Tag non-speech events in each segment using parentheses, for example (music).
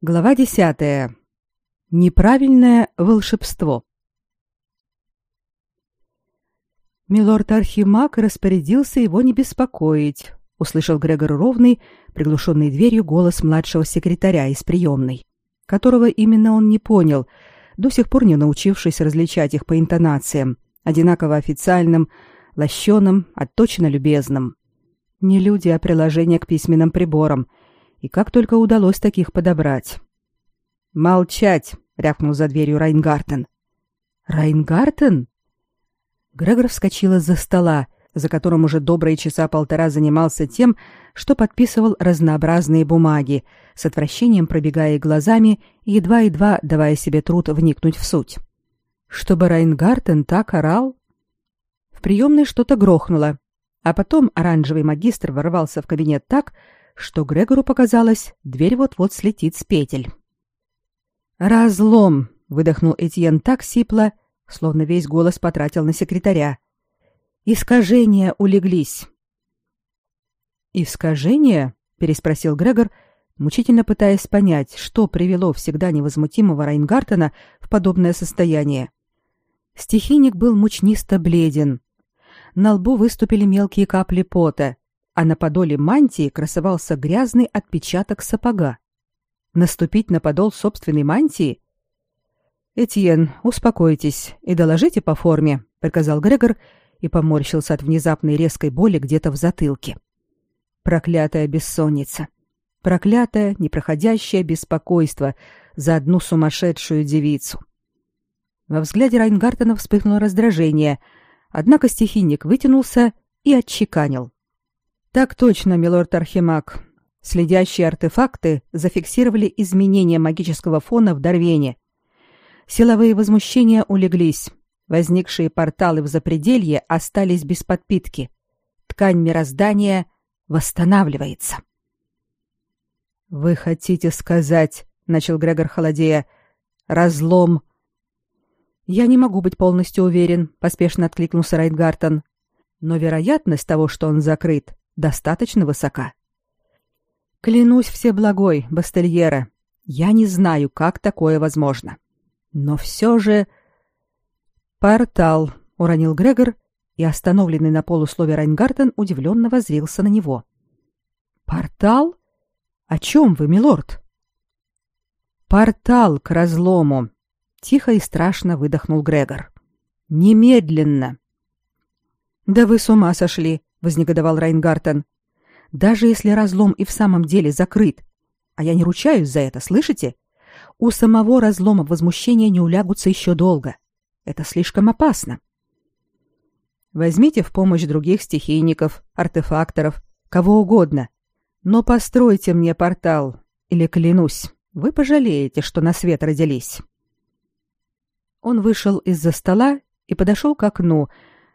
Глава десятая. Неправильное волшебство. Милорд Архимаг распорядился его не беспокоить, услышал Грегор ровный, приглушенный дверью голос младшего секретаря из приемной, которого именно он не понял, до сих пор не научившись различать их по интонациям, одинаково официальным, лощеным, отточенно любезным. Не люди, а приложение к письменным приборам — и как только удалось таких подобрать. «Молчать!» — рявкнул за дверью Райнгартен. «Райнгартен?» Грегор вскочил из-за стола, за которым уже добрые часа полтора занимался тем, что подписывал разнообразные бумаги, с отвращением пробегая глазами едва-едва давая себе труд вникнуть в суть. Чтобы Райнгартен так орал? В приемной что-то грохнуло, а потом оранжевый магистр ворвался в кабинет так, что Грегору показалось, дверь вот-вот слетит с петель. «Разлом!» — выдохнул Этьен так сипло, словно весь голос потратил на секретаря. «Искажения улеглись». «Искажения?» — переспросил Грегор, мучительно пытаясь понять, что привело всегда невозмутимого Райнгартена в подобное состояние. Стихийник был мучнисто бледен. На лбу выступили мелкие капли пота, а на подоле мантии красовался грязный отпечаток сапога. Наступить на подол собственной мантии? Этьен, успокойтесь и доложите по форме, приказал Грегор и поморщился от внезапной резкой боли где-то в затылке. Проклятая бессонница. Проклятое, непроходящее беспокойство за одну сумасшедшую девицу. Во взгляде Райнгартена вспыхнуло раздражение, однако стихийник вытянулся и отчеканил. Так точно, милорд Архимаг. Следящие артефакты зафиксировали изменения магического фона в Дарвене. Силовые возмущения улеглись. Возникшие порталы в запределье остались без подпитки. Ткань мироздания восстанавливается. Вы хотите сказать, начал Грегор холодея, разлом Я не могу быть полностью уверен, поспешно откликнулся Райнгартен. Но вероятность того, что он закрыт, достаточно высока. Клянусь всеблагой, Бастельера, я не знаю, как такое возможно. Но все же... Портал, уронил Грегор, и остановленный на полуслове Райнгартен удивленно воззрился на него. Портал? О чем вы, милорд? Портал к разлому, тихо и страшно выдохнул Грегор. Немедленно. Да вы с ума сошли, вознегодовал Райнгартен. Даже если разлом и в самом деле закрыт, а я не ручаюсь за это, слышите? У самого разлома возмущения не улягутся еще долго. Это слишком опасно. Возьмите в помощь других стихийников, артефакторов, кого угодно. Но постройте мне портал, или клянусь, вы пожалеете, что на свет родились. Он вышел из-за стола и подошел к окну,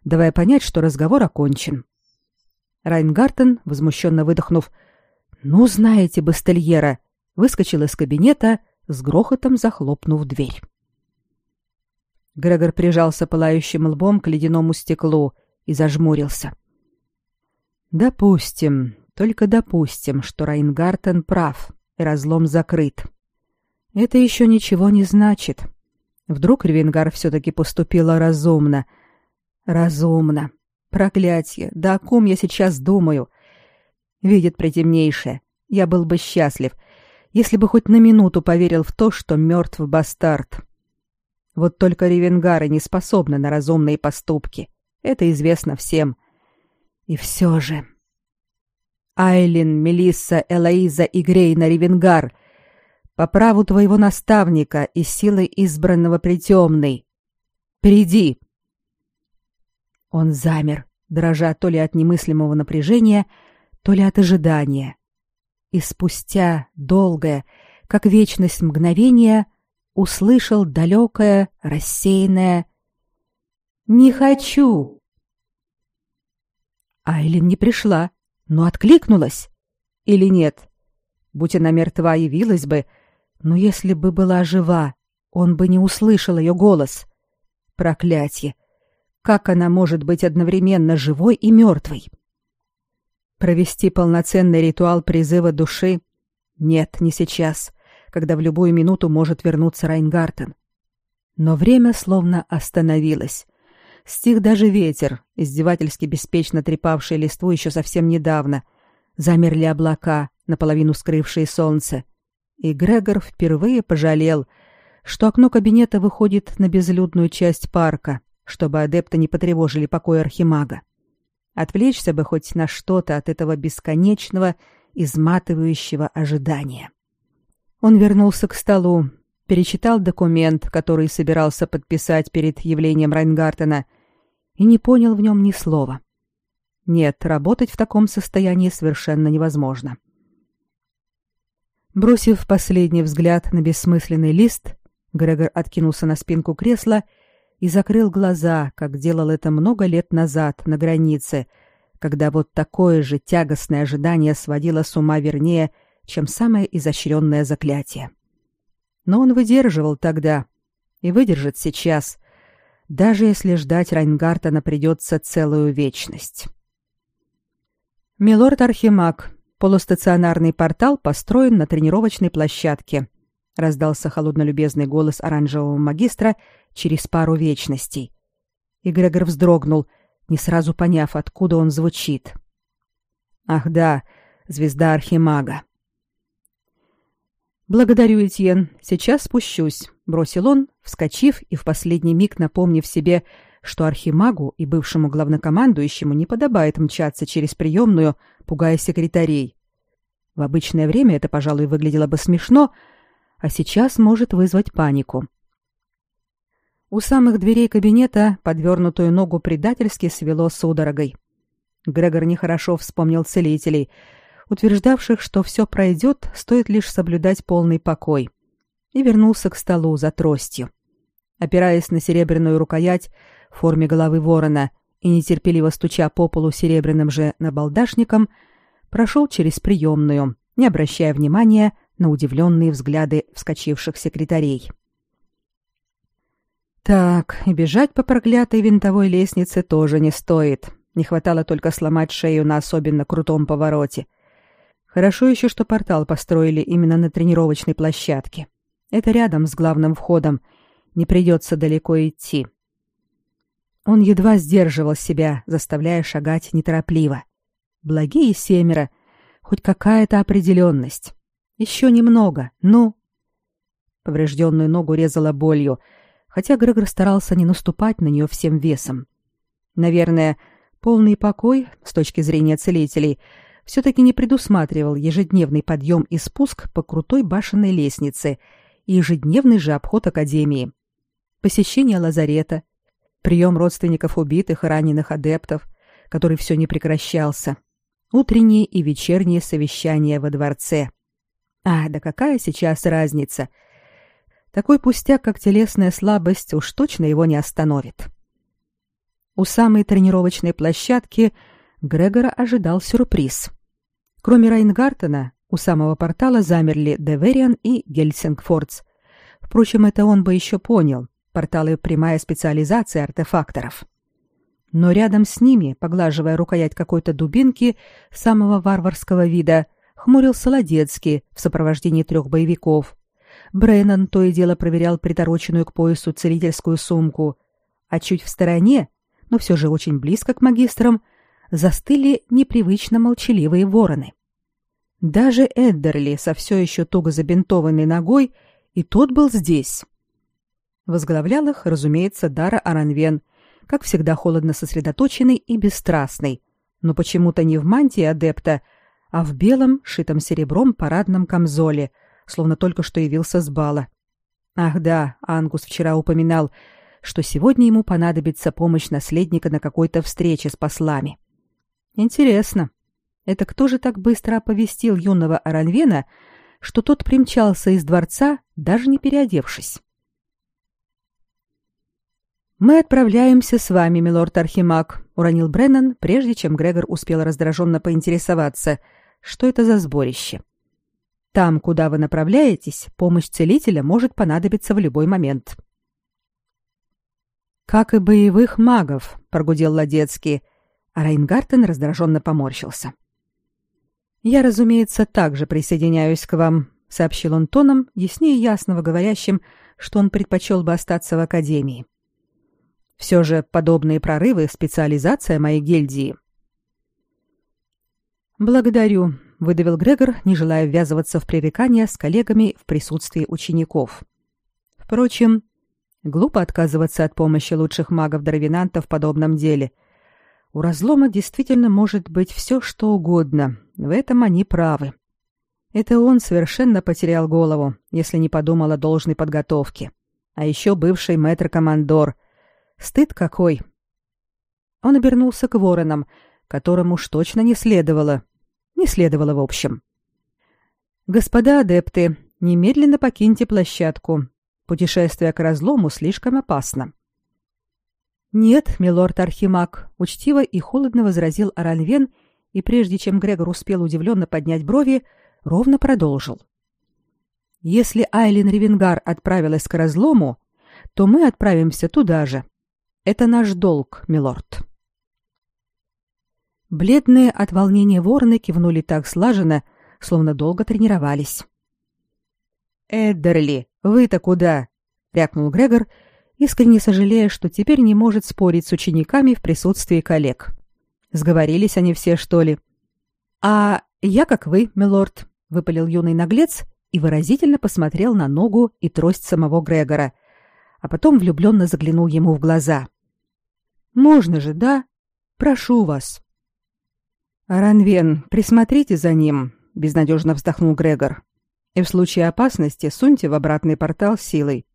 давая понять, что разговор окончен. Райнгартен, возмущенно выдохнув, «Ну, знаете, Бастельера!» выскочил из кабинета, с грохотом захлопнув дверь. Грегор прижался пылающим лбом к ледяному стеклу и зажмурился. «Допустим, только допустим, что Райнгартен прав, и разлом закрыт. Это еще ничего не значит. Вдруг Ревенгар все-таки поступила разумно. Разумно. Проклятье, да о ком я сейчас думаю? Видит притемнейшее. Я был бы счастлив, если бы хоть на минуту поверил в то, что мертв бастард. Вот только ревенгары не способны на разумные поступки. Это известно всем. И все же... Айлин, Мелисса, Элоиза и Грейна Ревенгар, по праву твоего наставника и силой избранного притемной. Приди, он замер, дрожа то ли от немыслимого напряжения, то ли от ожидания. И спустя долгое, как вечность мгновение, услышал далекое, рассеянное «Не хочу!» Айлин не пришла, но откликнулась. Или нет? Будь она мертва, явилась бы, но если бы была жива, он бы не услышал ее голос. Проклятье! Как она может быть одновременно живой и мертвой? Провести полноценный ритуал призыва души? Нет, не сейчас. когда в любую минуту может вернуться Райнгартен. Но время словно остановилось. Стих даже ветер, издевательски беспечно трепавший листву еще совсем недавно. Замерли облака, наполовину скрывшие солнце. И Грегор впервые пожалел, что окно кабинета выходит на безлюдную часть парка, чтобы адепты не потревожили покой архимага. Отвлечься бы хоть на что-то от этого бесконечного, изматывающего ожидания. Он вернулся к столу, перечитал документ, который собирался подписать перед явлением Райнгартена, и не понял в нем ни слова. Нет, работать в таком состоянии совершенно невозможно. Бросив последний взгляд на бессмысленный лист, Грегор откинулся на спинку кресла и закрыл глаза, как делал это много лет назад на границе, когда вот такое же тягостное ожидание сводило с ума вернее, чем самое изощренное заклятие. Но он выдерживал тогда и выдержит сейчас, даже если ждать Райнгартена придется целую вечность. Милорд Архимаг, Полустационарный портал построен на тренировочной площадке. Раздался холодно-любезный голос оранжевого магистра через пару вечностей. И Грегор вздрогнул, не сразу поняв, откуда он звучит. Ах да, звезда архимага. Благодарю, Этьен. Сейчас спущусь, бросил он, вскочив и в последний миг напомнив себе, что архимагу и бывшему главнокомандующему не подобает мчаться через приемную, пугая секретарей. В обычное время это, пожалуй, выглядело бы смешно, а сейчас может вызвать панику. У самых дверей кабинета подвернутую ногу предательски свело судорогой. Грегор нехорошо вспомнил целителей, утверждавших, что все пройдет, стоит лишь соблюдать полный покой, и вернулся к столу за тростью. Опираясь на серебряную рукоять, в форме головы ворона и нетерпеливо стуча по полу серебряным же набалдашником, прошел через приемную, не обращая внимания на удивленные взгляды вскочивших секретарей. Так, и бежать по проклятой винтовой лестнице тоже не стоит. Не хватало только сломать шею на особенно крутом повороте. Хорошо еще, что портал построили именно на тренировочной площадке. Это рядом с главным входом. Не придется далеко идти. Он едва сдерживал себя, заставляя шагать неторопливо. Благие семеро, хоть какая-то определенность. Еще немного, ну. Поврежденную ногу резала болью, хотя Грегор старался не наступать на нее всем весом. Наверное, полный покой, с точки зрения целителей, все-таки не предусматривал ежедневный подъем и спуск по крутой башенной лестнице и ежедневный же обход академии. Посещение лазарета, прием родственников убитых и раненых адептов, который все не прекращался, утренние и вечерние совещания во дворце. А, да какая сейчас разница? Такой пустяк, как телесная слабость, уж точно его не остановит. У самой тренировочной площадки Грегора ожидал сюрприз. Кроме Райнгартена, у самого портала замерли Девериан и Гельсингфордс. Впрочем, это он бы еще понял. Порталы — прямая специализация артефакторов. Но рядом с ними, поглаживая рукоять какой-то дубинки самого варварского вида, хмурился Ладецкий в сопровождении трех боевиков. Бреннан то и дело проверял притороченную к поясу целительскую сумку, а чуть в стороне, но все же очень близко к магистрам, застыли непривычно молчаливые вороны. Даже Эддерли со все еще туго забинтованной ногой и тот был здесь. Возглавлял их, разумеется, Дара Аранвен, как всегда холодно сосредоточенный и бесстрастный, но почему-то не в мантии адепта, а в белом, шитом серебром парадном камзоле, словно только что явился с бала. Ах да, Ангус вчера упоминал, что сегодня ему понадобится помощь наследника на какой-то встрече с послами. Интересно, это кто же так быстро оповестил юного Аранвена, что тот примчался из дворца, даже не переодевшись? Мы отправляемся с вами, милорд Архимаг, уронил Бреннан, прежде чем Грегор успел раздраженно поинтересоваться, что это за сборище. Там, куда вы направляетесь, помощь целителя может понадобиться в любой момент. Как и боевых магов, прогудел Ладецкий, а Райнгартен раздраженно поморщился. Я, разумеется, также присоединяюсь к вам, сообщил он тоном, яснее ясного говорящим, что он предпочел бы остаться в академии. Все же подобные прорывы специализация моей гильдии. Благодарю, выдавил Грегор, не желая ввязываться в пререкания с коллегами в присутствии учеников. Впрочем, глупо отказываться от помощи лучших магов-дровинанта в подобном деле. У разлома действительно может быть все, что угодно. В этом они правы. Это он совершенно потерял голову, если не подумал о должной подготовке. А еще бывший мэтр-командор. Стыд какой! Он обернулся к воронам, которым уж точно не следовало. Не следовало, в общем. «Господа адепты, немедленно покиньте площадку. Путешествие к разлому слишком опасно». «Нет, милорд Архимаг», — учтиво и холодно возразил Аранвен, и прежде чем Грегор успел удивленно поднять брови, ровно продолжил. «Если Айлин Ревенгар отправилась к разлому, то мы отправимся туда же. Это наш долг, милорд». Бледные от волнения вороны кивнули так слаженно, словно долго тренировались. «Эддерли, вы-то куда?» — рякнул Грегор, искренне сожалея, что теперь не может спорить с учениками в присутствии коллег. Сговорились они все, что ли? «А я как вы, милорд», — выпалил юный наглец и выразительно посмотрел на ногу и трость самого Грегора, а потом влюбленно заглянул ему в глаза. «Можно же, да? Прошу вас». «Ранвен, присмотрите за ним», — безнадежно вздохнул Грегор. «И в случае опасности суньте в обратный портал силой».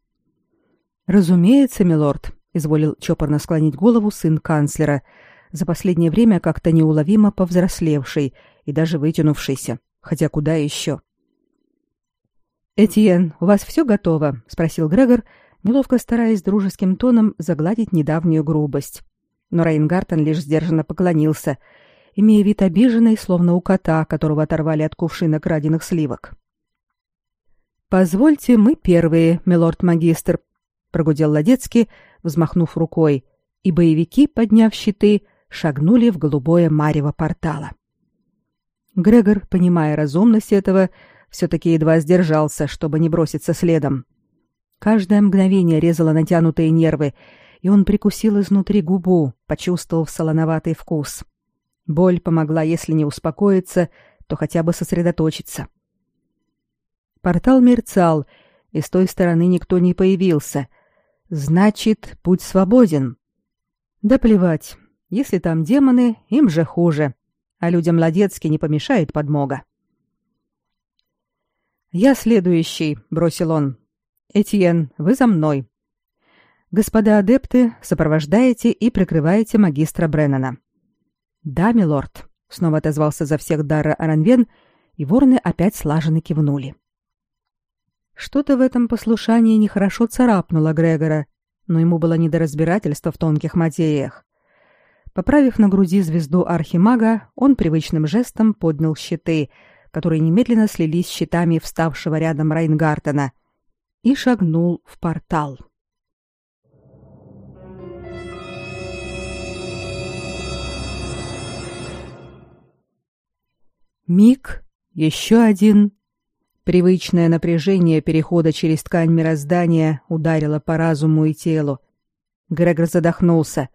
«Разумеется, милорд», — изволил чопорно склонить голову сын канцлера, за последнее время как-то неуловимо повзрослевший и даже вытянувшийся, хотя куда еще. «Этьен, у вас все готово?» — спросил Грегор, неловко стараясь дружеским тоном загладить недавнюю грубость. Но Рейнгартен лишь сдержанно поклонился — имея вид обиженный, словно у кота, которого оторвали от кувшина краденых сливок. «Позвольте, мы первые, милорд-магистр», — прогудел Ладецкий, взмахнув рукой, и боевики, подняв щиты, шагнули в голубое марево портала. Грегор, понимая разумность этого, все-таки едва сдержался, чтобы не броситься следом. Каждое мгновение резало натянутые нервы, и он прикусил изнутри губу, почувствовав солоноватый вкус. — Боль помогла, если не успокоиться, то хотя бы сосредоточиться. Портал мерцал, и с той стороны никто не появился. Значит, путь свободен. Да плевать. Если там демоны, им же хуже. А людям Ладецки не помешает подмога. «Я следующий», — бросил он. «Этьен, вы за мной. Господа адепты, сопровождаете и прикрываете магистра Бреннана. «Да, милорд», — снова отозвался за всех Дара Аранвен, и вороны опять слаженно кивнули. Что-то в этом послушании нехорошо царапнуло Грегора, но ему было не до разбирательства в тонких материях. Поправив на груди звезду архимага, он привычным жестом поднял щиты, которые немедленно слились с щитами вставшего рядом Райнгартена, и шагнул в портал. Миг, еще один. Привычное напряжение перехода через ткань мироздания ударило по разуму и телу. Грегор задохнулся.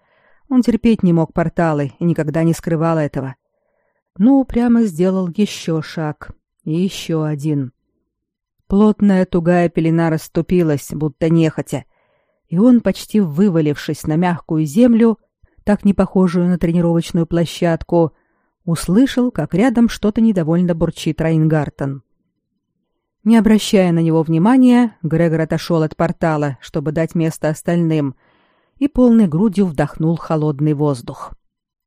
Он терпеть не мог порталы и никогда не скрывал этого. Но упрямо сделал еще шаг. И еще один. Плотная тугая пелена расступилась, будто нехотя, и он, почти вывалившись на мягкую землю, так не похожую на тренировочную площадку, услышал, как рядом что-то недовольно бурчит Райнгартен. Не обращая на него внимания, Грегор отошел от портала, чтобы дать место остальным, и полной грудью вдохнул холодный воздух.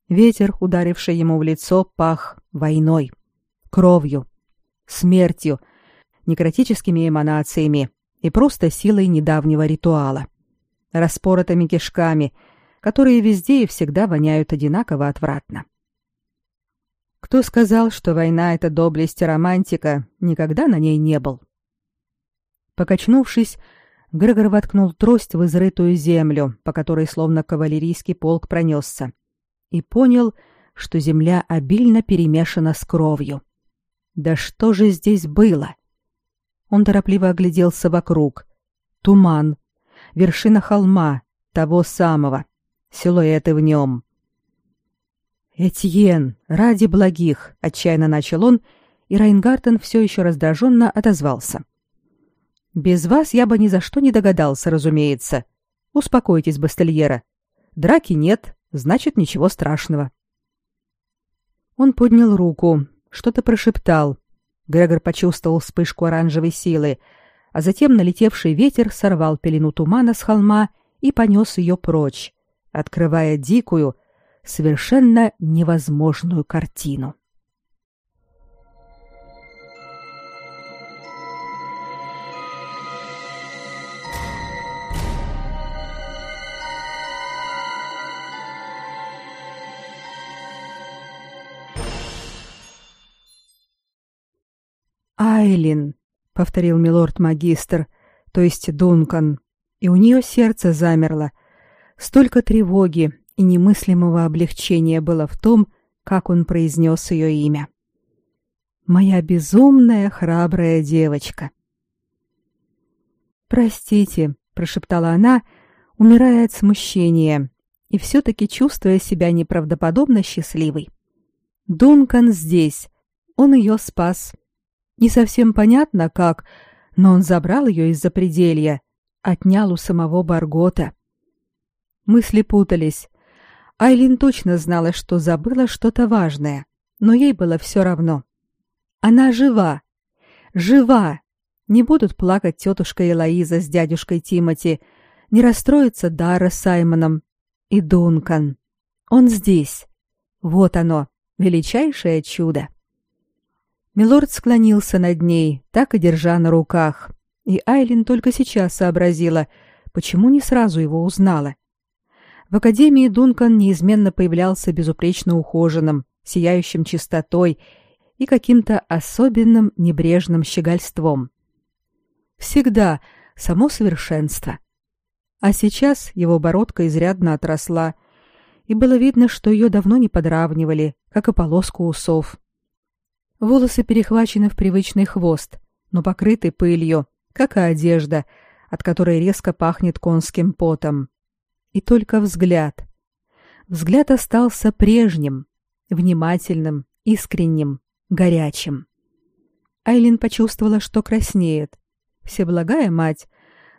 Ветер, ударивший ему в лицо, пах войной, кровью, смертью, некротическими эманациями и просто силой недавнего ритуала, распоротыми кишками, которые везде и всегда воняют одинаково отвратно. Кто сказал, что война — это доблесть и романтика, никогда на ней не был. Покачнувшись, Грегор воткнул трость в изрытую землю, по которой словно кавалерийский полк пронесся, и понял, что земля обильно перемешана с кровью. Да что же здесь было? Он торопливо огляделся вокруг. Туман. Вершина холма, того самого. Силуэты в нем. «Этьен, ради благих!» — отчаянно начал он, и Райнгартен все еще раздраженно отозвался. «Без вас я бы ни за что не догадался, разумеется. Успокойтесь, Бастельера. Драки нет, значит, ничего страшного». Он поднял руку, что-то прошептал. Грегор почувствовал вспышку оранжевой силы, а затем налетевший ветер сорвал пелену тумана с холма и понес ее прочь, открывая дикую, совершенно невозможную картину. Айлин, повторил милорд-магистр, то есть Дункан, и у нее сердце замерло. Столько тревоги и немыслимого облегчения было в том, как он произнес ее имя. Моя безумная храбрая девочка. Простите, прошептала она, умирая от смущения и все таки чувствуя себя неправдоподобно счастливой. Дункан здесь. Он ее спас. Не совсем понятно как, но он забрал ее из-за пределья, отнял у самого Баргота. Мысли путались. Айлин точно знала, что забыла что-то важное, но ей было все равно. Она жива. Жива. Не будут плакать тетушка Элоиза с дядюшкой Тимати, не расстроится Дара Саймоном и Дункан. Он здесь. Вот оно, величайшее чудо. Милорд склонился над ней, так и держа на руках, и Айлин только сейчас сообразила, почему не сразу его узнала. В академии Дункан неизменно появлялся безупречно ухоженным, сияющим чистотой и каким-то особенным небрежным щегольством. Всегда само совершенство. А сейчас его бородка изрядно отросла, и было видно, что ее давно не подравнивали, как и полоску усов. Волосы перехвачены в привычный хвост, но покрыты пылью, как и одежда, от которой резко пахнет конским потом. И только взгляд. Взгляд остался прежним, внимательным, искренним, горячим. Айлин почувствовала, что краснеет. Всеблагая мать,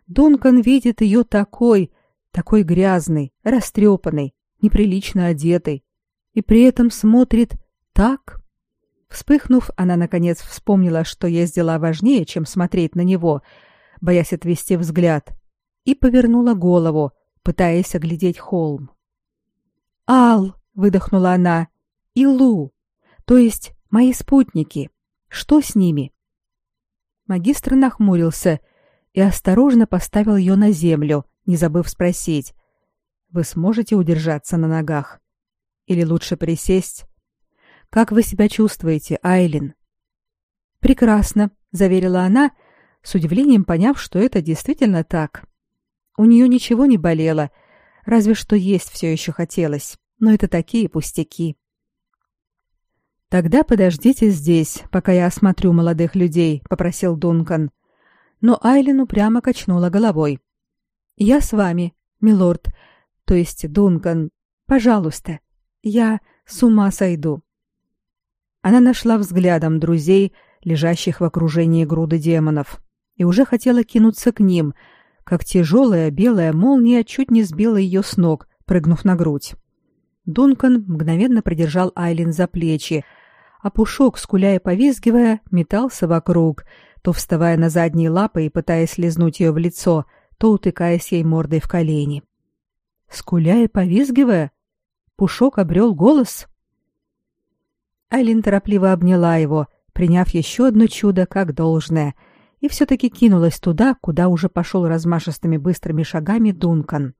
Дункан видит ее такой, такой грязной, растрепанной, неприлично одетой, и при этом смотрит так, Вспыхнув, она наконец вспомнила, что есть дела важнее, чем смотреть на него, боясь отвести взгляд, и повернула голову, пытаясь оглядеть холм. «Ал!» — выдохнула она. «И Лу! То есть мои спутники. Что с ними?» Магистр нахмурился и осторожно поставил ее на землю, не забыв спросить. «Вы сможете удержаться на ногах? Или лучше присесть?» Как вы себя чувствуете, Айлин? Прекрасно, заверила она, с удивлением поняв, что это действительно так. У нее ничего не болело, разве что есть все еще хотелось, но это такие пустяки. Тогда подождите здесь, пока я осмотрю молодых людей, попросил Дункан. Но Айлин упрямо качнула головой. Я с вами, милорд, то есть Дункан. Пожалуйста. Я с ума сойду. Она нашла взглядом друзей, лежащих в окружении груды демонов, и уже хотела кинуться к ним, как тяжелая белая молния чуть не сбила ее с ног, прыгнув на грудь. Дункан мгновенно придержал Айлин за плечи, а Пушок, скуля и повизгивая, метался вокруг, то вставая на задние лапы и пытаясь лизнуть ее в лицо, то утыкаясь ей мордой в колени. Скуля и повизгивая, Пушок обрел голос. Айлин торопливо обняла его, приняв еще одно чудо как должное, и все-таки кинулась туда, куда уже пошел размашистыми быстрыми шагами Дункан.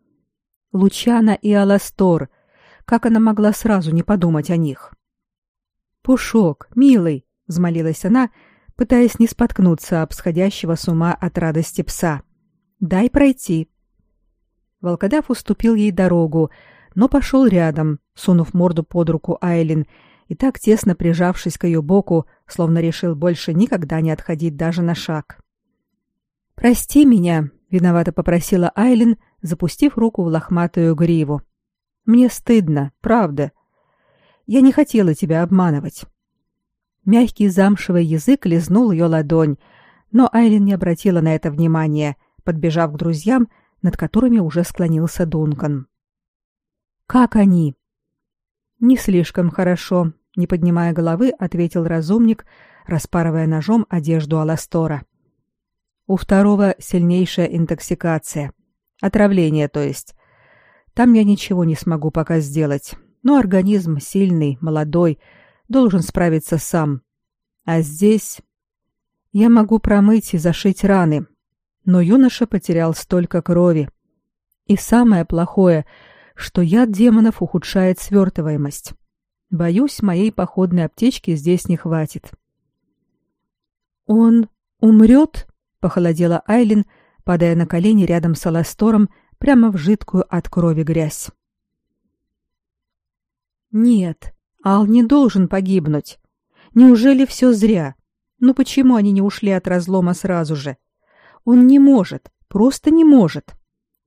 Лучана и Аластор. Как она могла сразу не подумать о них? «Пушок, милый!» — взмолилась она, пытаясь не споткнуться об сходящего с ума от радости пса. «Дай пройти». Волкодав уступил ей дорогу, но пошел рядом, сунув морду под руку Айлин и так тесно прижавшись к ее боку, словно решил больше никогда не отходить даже на шаг. Прости меня, виновато попросила Айлин, запустив руку в лохматую гриву. Мне стыдно, правда. Я не хотела тебя обманывать. Мягкий замшевый язык лизнул ее ладонь, но Айлин не обратила на это внимания, подбежав к друзьям, над которыми уже склонился Дункан. Как они? Не слишком хорошо, не поднимая головы, ответил разумник, распарывая ножом одежду Аластора. У второго сильнейшая интоксикация. Отравление, то есть. Там я ничего не смогу пока сделать. Но организм сильный, молодой, должен справиться сам. А здесь я могу промыть и зашить раны. Но юноша потерял столько крови. И самое плохое, что яд демонов ухудшает свертываемость. Боюсь, моей походной аптечки здесь не хватит. Он умрет? похолодела Айлин, падая на колени рядом с Аластором прямо в жидкую от крови грязь. Нет, Ал не должен погибнуть. Неужели все зря? Ну почему они не ушли от разлома сразу же? Он не может, просто не может.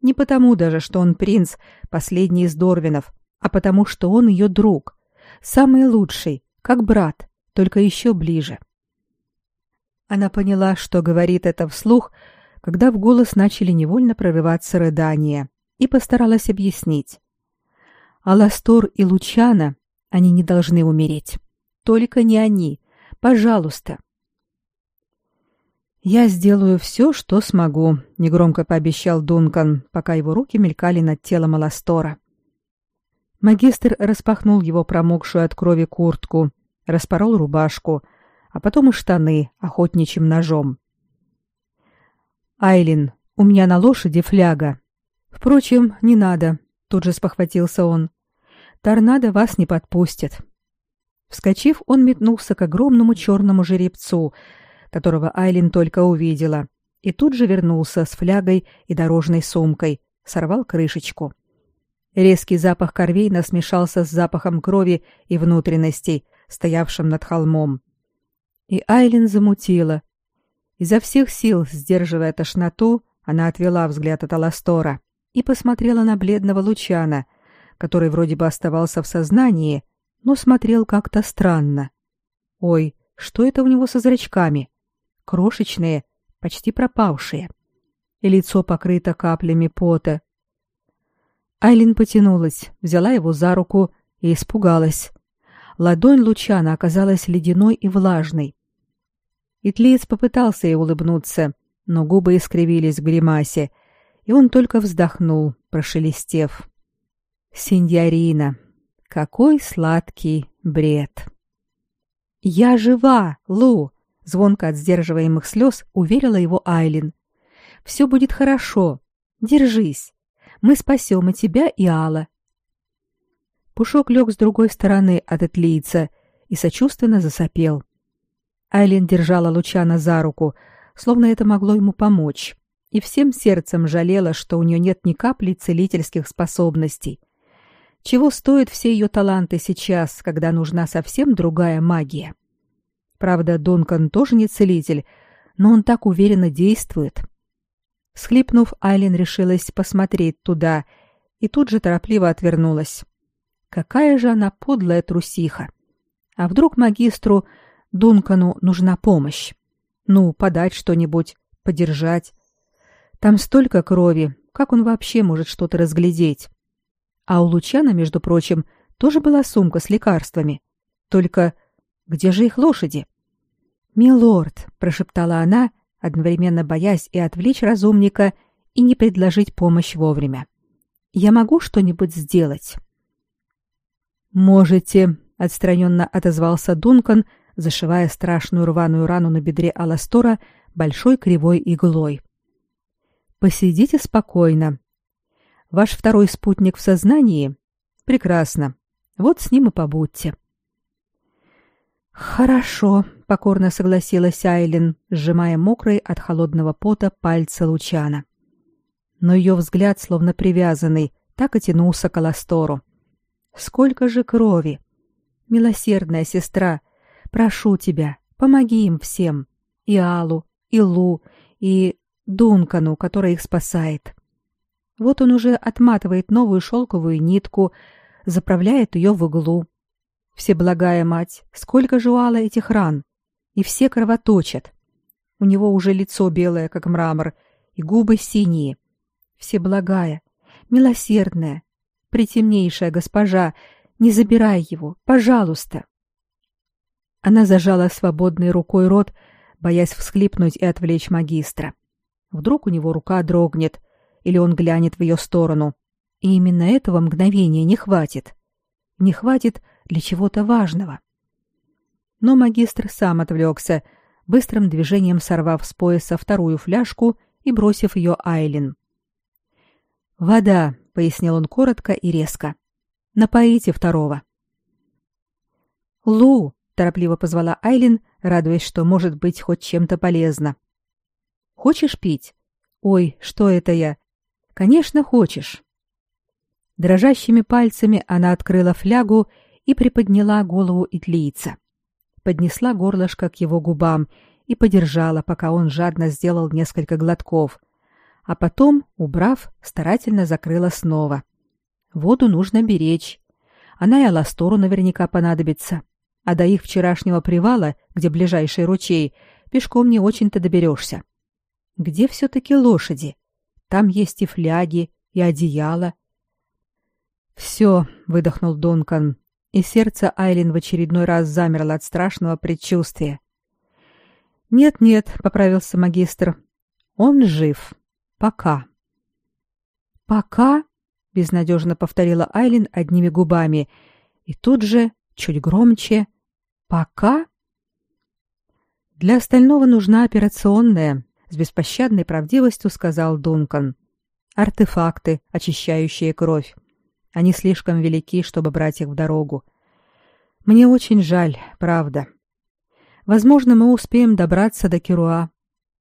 Не потому даже, что он принц, последний из Дорвинов, а потому что он ее друг, самый лучший, как брат, только еще ближе. Она поняла, что говорит это вслух, когда в голос начали невольно прорываться рыдания, и постаралась объяснить. Аластор и Лучана, они не должны умереть. Только не они. Пожалуйста. Я сделаю все, что смогу, негромко пообещал Дункан, пока его руки мелькали над телом Аластора. Магистр распахнул его промокшую от крови куртку, распорол рубашку, а потом и штаны охотничьим ножом. Айлин, у меня на лошади фляга. Впрочем, не надо, тут же спохватился он. Торнадо вас не подпустит. Вскочив, он метнулся к огромному черному жеребцу, которого Айлин только увидела, и тут же вернулся с флягой и дорожной сумкой, сорвал крышечку. Резкий запах корвейна смешался с запахом крови и внутренностей, стоявшим над холмом. И Айлин замутила, Изо всех сил, сдерживая тошноту, она отвела взгляд от Аластора и посмотрела на бледного Лучана, который вроде бы оставался в сознании, но смотрел как-то странно. Ой, что это у него со зрачками? Крошечные, почти пропавшие. И лицо покрыто каплями пота. Айлин потянулась, взяла его за руку и испугалась. Ладонь Лучана оказалась ледяной и влажной. Итлиец попытался ей улыбнуться, но губы искривились в гримасе, и он только вздохнул, прошелестев. «Синьорина, какой сладкий бред!» «Я жива, Лу!» — звонко от сдерживаемых слез уверила его Айлин. «Все будет хорошо. Держись. Мы спасем и тебя, и Алла». Пушок лег с другой стороны от этлийца и сочувственно засопел. Айлин держала Лучана за руку, словно это могло ему помочь, и всем сердцем жалела, что у нее нет ни капли целительских способностей. Чего стоят все ее таланты сейчас, когда нужна совсем другая магия? Правда, Дункан тоже не целитель, но он так уверенно действует. Схлипнув, Айлин решилась посмотреть туда и тут же торопливо отвернулась. Какая же она подлая трусиха! А вдруг магистру Дункану нужна помощь. Ну, подать что-нибудь, подержать. Там столько крови, как он вообще может что-то разглядеть? А у Лучана, между прочим, тоже была сумка с лекарствами. Только где же их лошади? «Милорд», — прошептала она, одновременно боясь и отвлечь разумника, и не предложить помощь вовремя. «Я могу что-нибудь сделать?» «Можете», — отстраненно отозвался Дункан, зашивая страшную рваную рану на бедре Аластора большой кривой иглой. Посидите спокойно. Ваш второй спутник в сознании? Прекрасно. Вот с ним и побудьте. Хорошо, покорно согласилась Айлин, сжимая мокрый от холодного пота пальцы Лучана. Но ее взгляд, словно привязанный, так и тянулся к Аластору. Сколько же крови! Милосердная сестра, Прошу тебя, помоги им всем. И Алу, и Лу, и Дункану, который их спасает. Вот он уже отматывает новую шелковую нитку, заправляет ее в углу. Всеблагая мать, сколько же у Алла этих ран! И все кровоточат. У него уже лицо белое, как мрамор, и губы синие. Всеблагая, милосердная, притемнейшая госпожа, не забирай его, пожалуйста. Она зажала свободной рукой рот, боясь всхлипнуть и отвлечь магистра. Вдруг у него рука дрогнет, или он глянет в ее сторону. И именно этого мгновения не хватит. Не хватит для чего-то важного. Но магистр сам отвлекся, быстрым движением сорвав с пояса вторую фляжку и бросив ее Айлин. «Вода», — пояснил он коротко и резко. «Напоите второго». «Лу», — торопливо позвала Айлин, радуясь, что может быть хоть чем-то полезно. «Хочешь пить?» «Ой, что это я?» «Конечно, хочешь». Дрожащими пальцами она открыла флягу и приподняла голову итлийца. Поднесла горлышко к его губам и подержала, пока он жадно сделал несколько глотков, а потом, убрав, старательно закрыла снова. Воду нужно беречь. Она и Аластору наверняка понадобится. А до их вчерашнего привала, где ближайший ручей, пешком не очень-то доберешься. Где все-таки лошади? Там есть и фляги, и одеяло, «Все», — выдохнул Дункан, и сердце Айлин в очередной раз замерло от страшного предчувствия. «Нет-нет», — поправился магистр, — «он жив. Пока». «Пока?» — безнадежно повторила Айлин одними губами, и тут же, чуть громче, «Пока?» «Для остального нужна операционная», — с беспощадной правдивостью сказал Дункан. «Артефакты, очищающие кровь. Они слишком велики, чтобы брать их в дорогу. Мне очень жаль, правда. Возможно, мы успеем добраться до Кируа.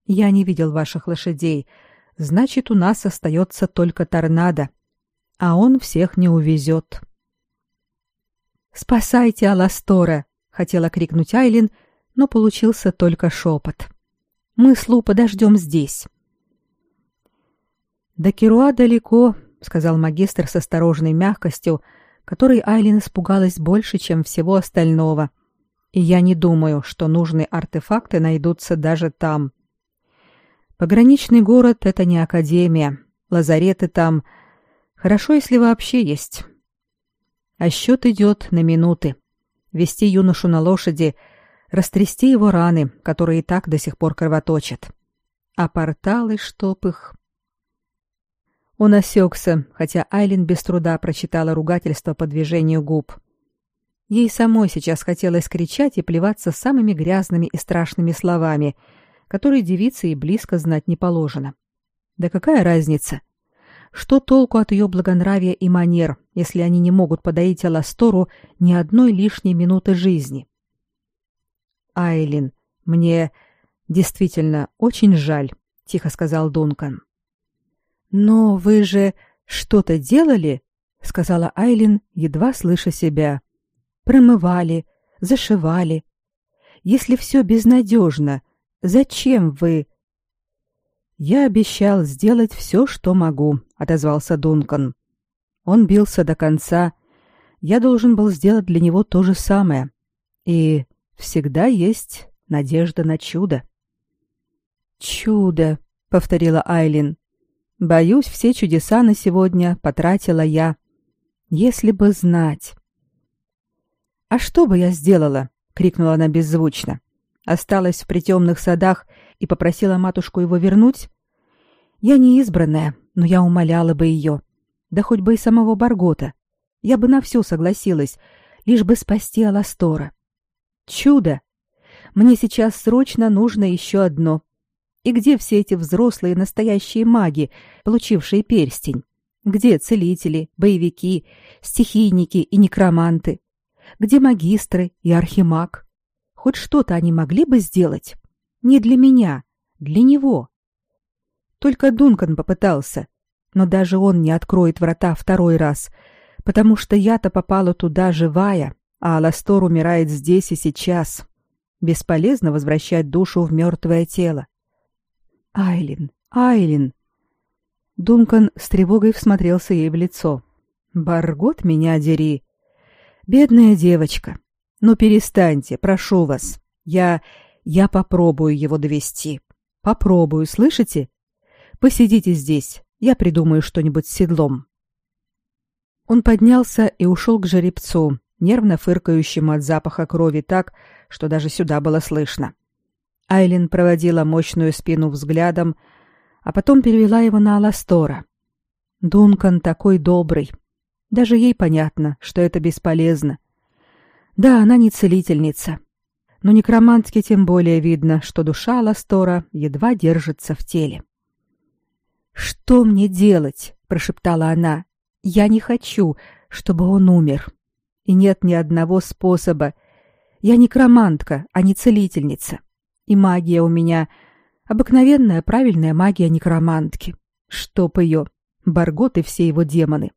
Я не видел ваших лошадей. Значит, у нас остается только торнадо. А он всех не увезет. «Спасайте Аластора!» — хотела крикнуть Айлин, но получился только шепот. «Мы с Лу подождем здесь». До Кируа далеко, сказал магистр с осторожной мягкостью, которой Айлин испугалась больше, чем всего остального. И я не думаю, что нужные артефакты найдутся даже там. Пограничный город это не академия. Лазареты там хорошо, если вообще есть. А счет идет на минуты. Вести юношу на лошади, растрясти его раны, которые и так до сих пор кровоточат. А порталы, чтоб их... Он осекся, хотя Айлин без труда прочитала ругательство по движению губ. Ей самой сейчас хотелось кричать и плеваться самыми грязными и страшными словами, которые девице и близко знать не положено. Да какая разница? Что толку от ее благонравия и манер, если они не могут подарить Аластору ни одной лишней минуты жизни? Айлин, мне действительно очень жаль, тихо сказал Дункан. «Но вы же что-то делали?» — сказала Айлин, едва слыша себя. «Промывали, зашивали. Если все безнадежно, зачем вы...» «Я обещал сделать все, что могу», — отозвался Дункан. Он бился до конца. Я должен был сделать для него то же самое. И всегда есть надежда на чудо. «Чудо», — повторила Айлин. Боюсь, все чудеса на сегодня потратила я. Если бы знать. А что бы я сделала? крикнула она беззвучно. Осталась в притемных садах и попросила матушку его вернуть. Я не избранная, но я умоляла бы ее. Да хоть бы и самого Баргота. Я бы на все согласилась, лишь бы спасти Аластора. Чудо! Мне сейчас срочно нужно еще одно. И где все эти взрослые настоящие маги, получившие перстень? Где целители, боевики, стихийники и некроманты? Где магистры и архимаг? Хоть что-то они могли бы сделать? Не для меня, для него. Только Дункан попытался, но даже он не откроет врата второй раз, потому что я-то попала туда живая, а Аластор умирает здесь и сейчас. Бесполезно возвращать душу в мертвое тело. Айлин, Айлин. Дункан с тревогой всмотрелся ей в лицо. Баргот меня дери. Бедная девочка. Ну перестаньте, прошу вас. Я я попробую его довести. Попробую, слышите? Посидите здесь. Я придумаю что-нибудь с седлом. Он поднялся и ушел к жеребцу, нервно фыркающему от запаха крови так, что даже сюда было слышно. Айлин проводила мощную спину взглядом, а потом перевела его на Аластора. Дункан такой добрый. Даже ей понятно, что это бесполезно. Да, она не целительница. Но некромантке тем более видно, что душа Аластора едва держится в теле. «Что мне делать?» — прошептала она. «Я не хочу, чтобы он умер. И нет ни одного способа. Я некромантка, а не целительница. И магия у меня обыкновенная правильная магия некромантки. Чтоб ее, Баргот и все его демоны.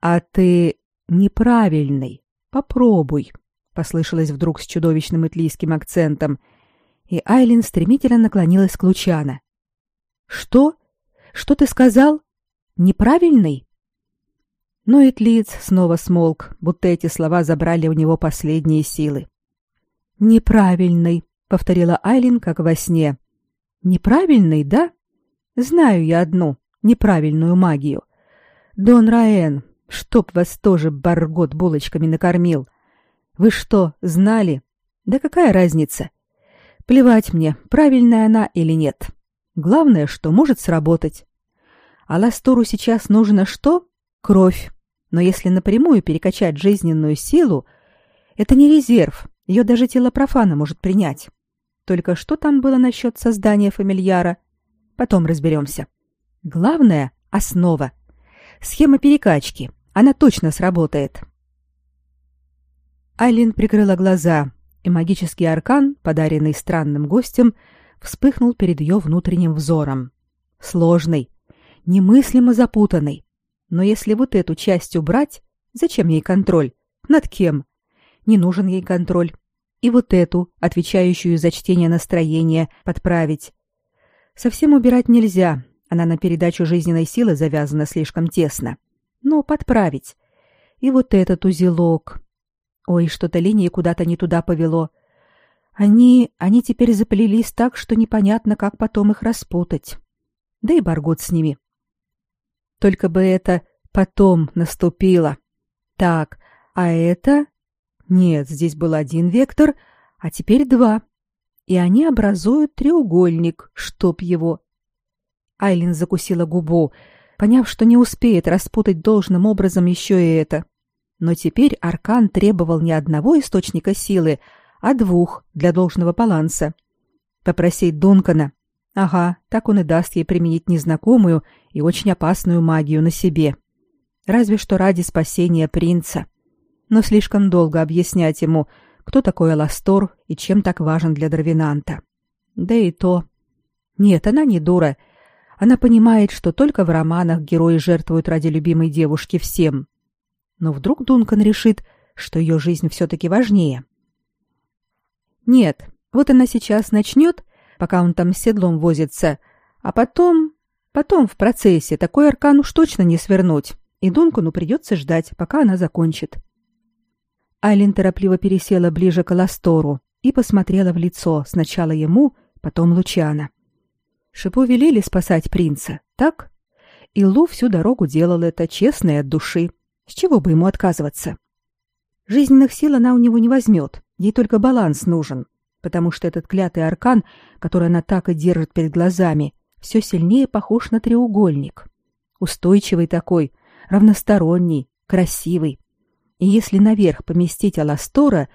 А ты неправильный. Попробуй, послышалось вдруг с чудовищным итлийским акцентом, и Айлин стремительно наклонилась к Лучана. Что? Что ты сказал? Неправильный? Но Итлиц снова смолк, будто эти слова забрали у него последние силы. Неправильный, повторила Айлин как во сне. Неправильный, да? Знаю я одну неправильную магию. Дон Раен, чтоб вас тоже баргот булочками накормил. Вы что, знали? Да какая разница? Плевать мне, правильная она или нет. Главное, что может сработать. А Ластору сейчас нужно что? Кровь. Но если напрямую перекачать жизненную силу, это не резерв, ее даже тело профана может принять. Только что там было насчет создания фамильяра? Потом разберемся. Главное — основа. Схема перекачки. Она точно сработает. Айлин прикрыла глаза, и магический аркан, подаренный странным гостем, вспыхнул перед ее внутренним взором. Сложный, немыслимо запутанный. Но если вот эту часть убрать, зачем ей контроль? Над кем? Не нужен ей контроль. И вот эту, отвечающую за чтение настроения, подправить. Совсем убирать нельзя, она на передачу жизненной силы завязана слишком тесно. Но подправить. И вот этот узелок. Ой, что-то линии куда-то не туда повело. Они, они теперь заплелись так, что непонятно, как потом их распутать. Да и Баргот с ними. Только бы это потом наступило. Так, а это нет, здесь был один вектор, а теперь два. И они образуют треугольник, чтоб его. Айлин закусила губу, поняв, что не успеет распутать должным образом еще и это. Но теперь аркан требовал не одного источника силы, а двух для должного баланса. Попросить Дункана. Ага, так он и даст ей применить незнакомую и очень опасную магию на себе. Разве что ради спасения принца но слишком долго объяснять ему, кто такой Аластор и чем так важен для Дравинанта. Да и то. Нет, она не дура. Она понимает, что только в романах герои жертвуют ради любимой девушки всем. Но вдруг Дункан решит, что ее жизнь все-таки важнее. Нет, вот она сейчас начнет, пока он там с седлом возится, а потом... Потом в процессе такой аркан уж точно не свернуть, и Дункану придется ждать, пока она закончит. Айлин торопливо пересела ближе к Аластору и посмотрела в лицо сначала ему, потом Лучана. Шипу велели спасать принца, так? И Лу всю дорогу делал это честно и от души. С чего бы ему отказываться? Жизненных сил она у него не возьмет, ей только баланс нужен, потому что этот клятый аркан, который она так и держит перед глазами, все сильнее похож на треугольник. Устойчивый такой, равносторонний, красивый, и если наверх поместить Аластора,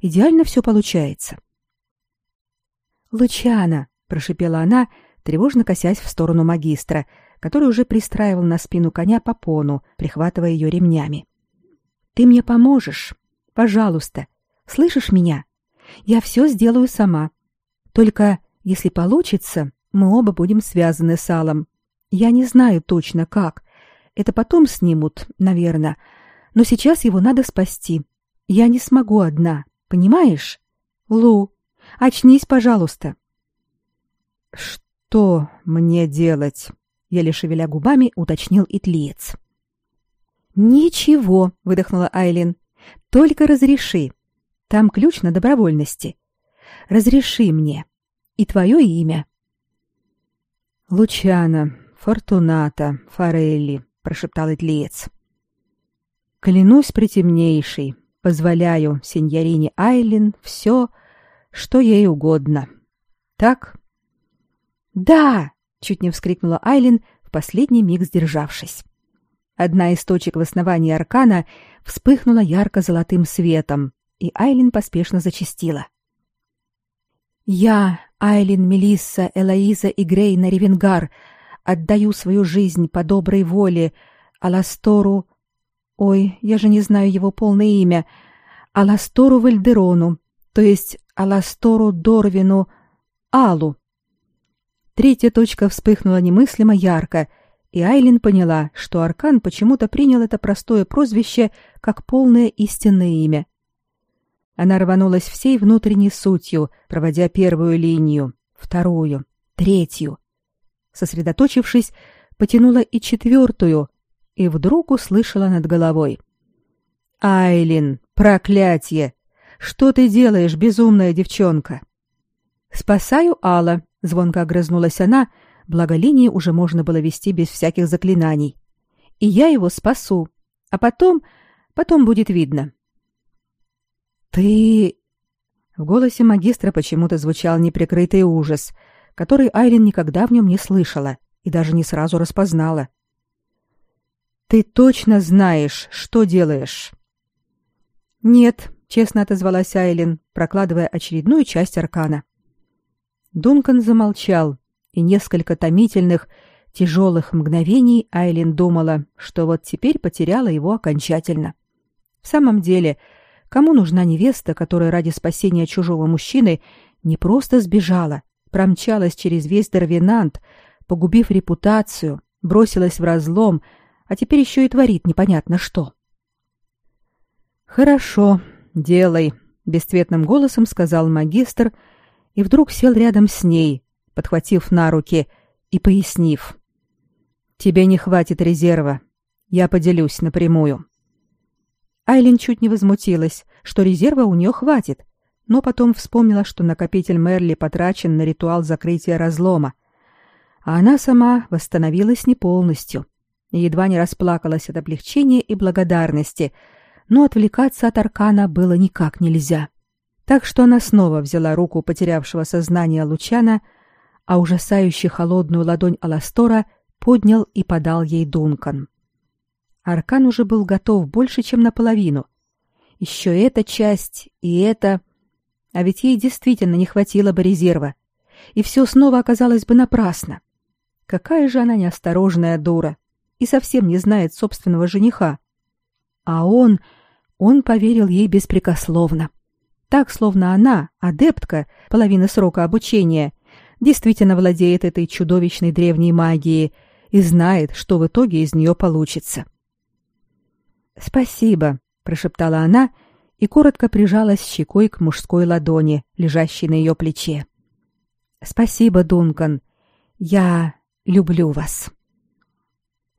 идеально все получается. «Лучана!» — прошипела она, тревожно косясь в сторону магистра, который уже пристраивал на спину коня попону, прихватывая ее ремнями. «Ты мне поможешь? Пожалуйста. Слышишь меня? Я все сделаю сама. Только, если получится, мы оба будем связаны с Алом. Я не знаю точно как. Это потом снимут, наверное, но сейчас его надо спасти. Я не смогу одна, понимаешь? Лу, очнись, пожалуйста. Что мне делать? еле шевеля губами, уточнил Итлиец. Ничего, выдохнула Айлин. Только разреши. Там ключ на добровольности. Разреши мне. И твое имя. Лучана, Фортуната, Форелли, прошептал Итлиец. Клянусь притемнейшей, позволяю сеньорине Айлин все, что ей угодно. Так? Да, чуть не вскрикнула Айлин, в последний миг сдержавшись. Одна из точек в основании аркана вспыхнула ярко-золотым светом, и Айлин поспешно зачастила. «Я, Айлин Мелисса, Элоиза и Грейна Ревенгар, отдаю свою жизнь по доброй воле Аластору... Ой, я же не знаю его полное имя. Аластору Вальдерону, то есть Аластору Дорвину Алу». Третья точка вспыхнула немыслимо ярко — и Айлин поняла, что Аркан почему-то принял это простое прозвище как полное истинное имя. Она рванулась всей внутренней сутью, проводя первую линию, вторую, третью. Сосредоточившись, потянула и четвертую, и вдруг услышала над головой. «Айлин, проклятие! Что ты делаешь, безумная девчонка?» «Спасаю Алла», — звонко огрызнулась она, — благо линии уже можно было вести без всяких заклинаний. И я его спасу. А потом... потом будет видно. «Ты...» В голосе магистра почему-то звучал неприкрытый ужас, который Айрин никогда в нем не слышала и даже не сразу распознала. «Ты точно знаешь, что делаешь?» «Нет», — честно отозвалась Айлин, прокладывая очередную часть аркана. Дункан замолчал, и несколько томительных, тяжелых мгновений Айлин думала, что вот теперь потеряла его окончательно. В самом деле, кому нужна невеста, которая ради спасения чужого мужчины не просто сбежала, промчалась через весь Дарвинант, погубив репутацию, бросилась в разлом, а теперь еще и творит непонятно что. «Хорошо, делай», — бесцветным голосом сказал магистр, и вдруг сел рядом с ней, подхватив на руки и пояснив. «Тебе не хватит резерва. Я поделюсь напрямую». Айлин чуть не возмутилась, что резерва у нее хватит, но потом вспомнила, что накопитель Мерли потрачен на ритуал закрытия разлома, а она сама восстановилась не полностью и едва не расплакалась от облегчения и благодарности, но отвлекаться от аркана было никак нельзя. Так что она снова взяла руку потерявшего сознание Лучана а ужасающе холодную ладонь Аластора поднял и подал ей Дункан. Аркан уже был готов больше, чем наполовину. Еще эта часть и эта... А ведь ей действительно не хватило бы резерва. И все снова оказалось бы напрасно. Какая же она неосторожная дура. И совсем не знает собственного жениха. А он... Он поверил ей беспрекословно. Так, словно она, адептка, половина срока обучения, действительно владеет этой чудовищной древней магией и знает, что в итоге из нее получится. «Спасибо», — прошептала она и коротко прижалась щекой к мужской ладони, лежащей на ее плече. «Спасибо, Дункан. Я люблю вас».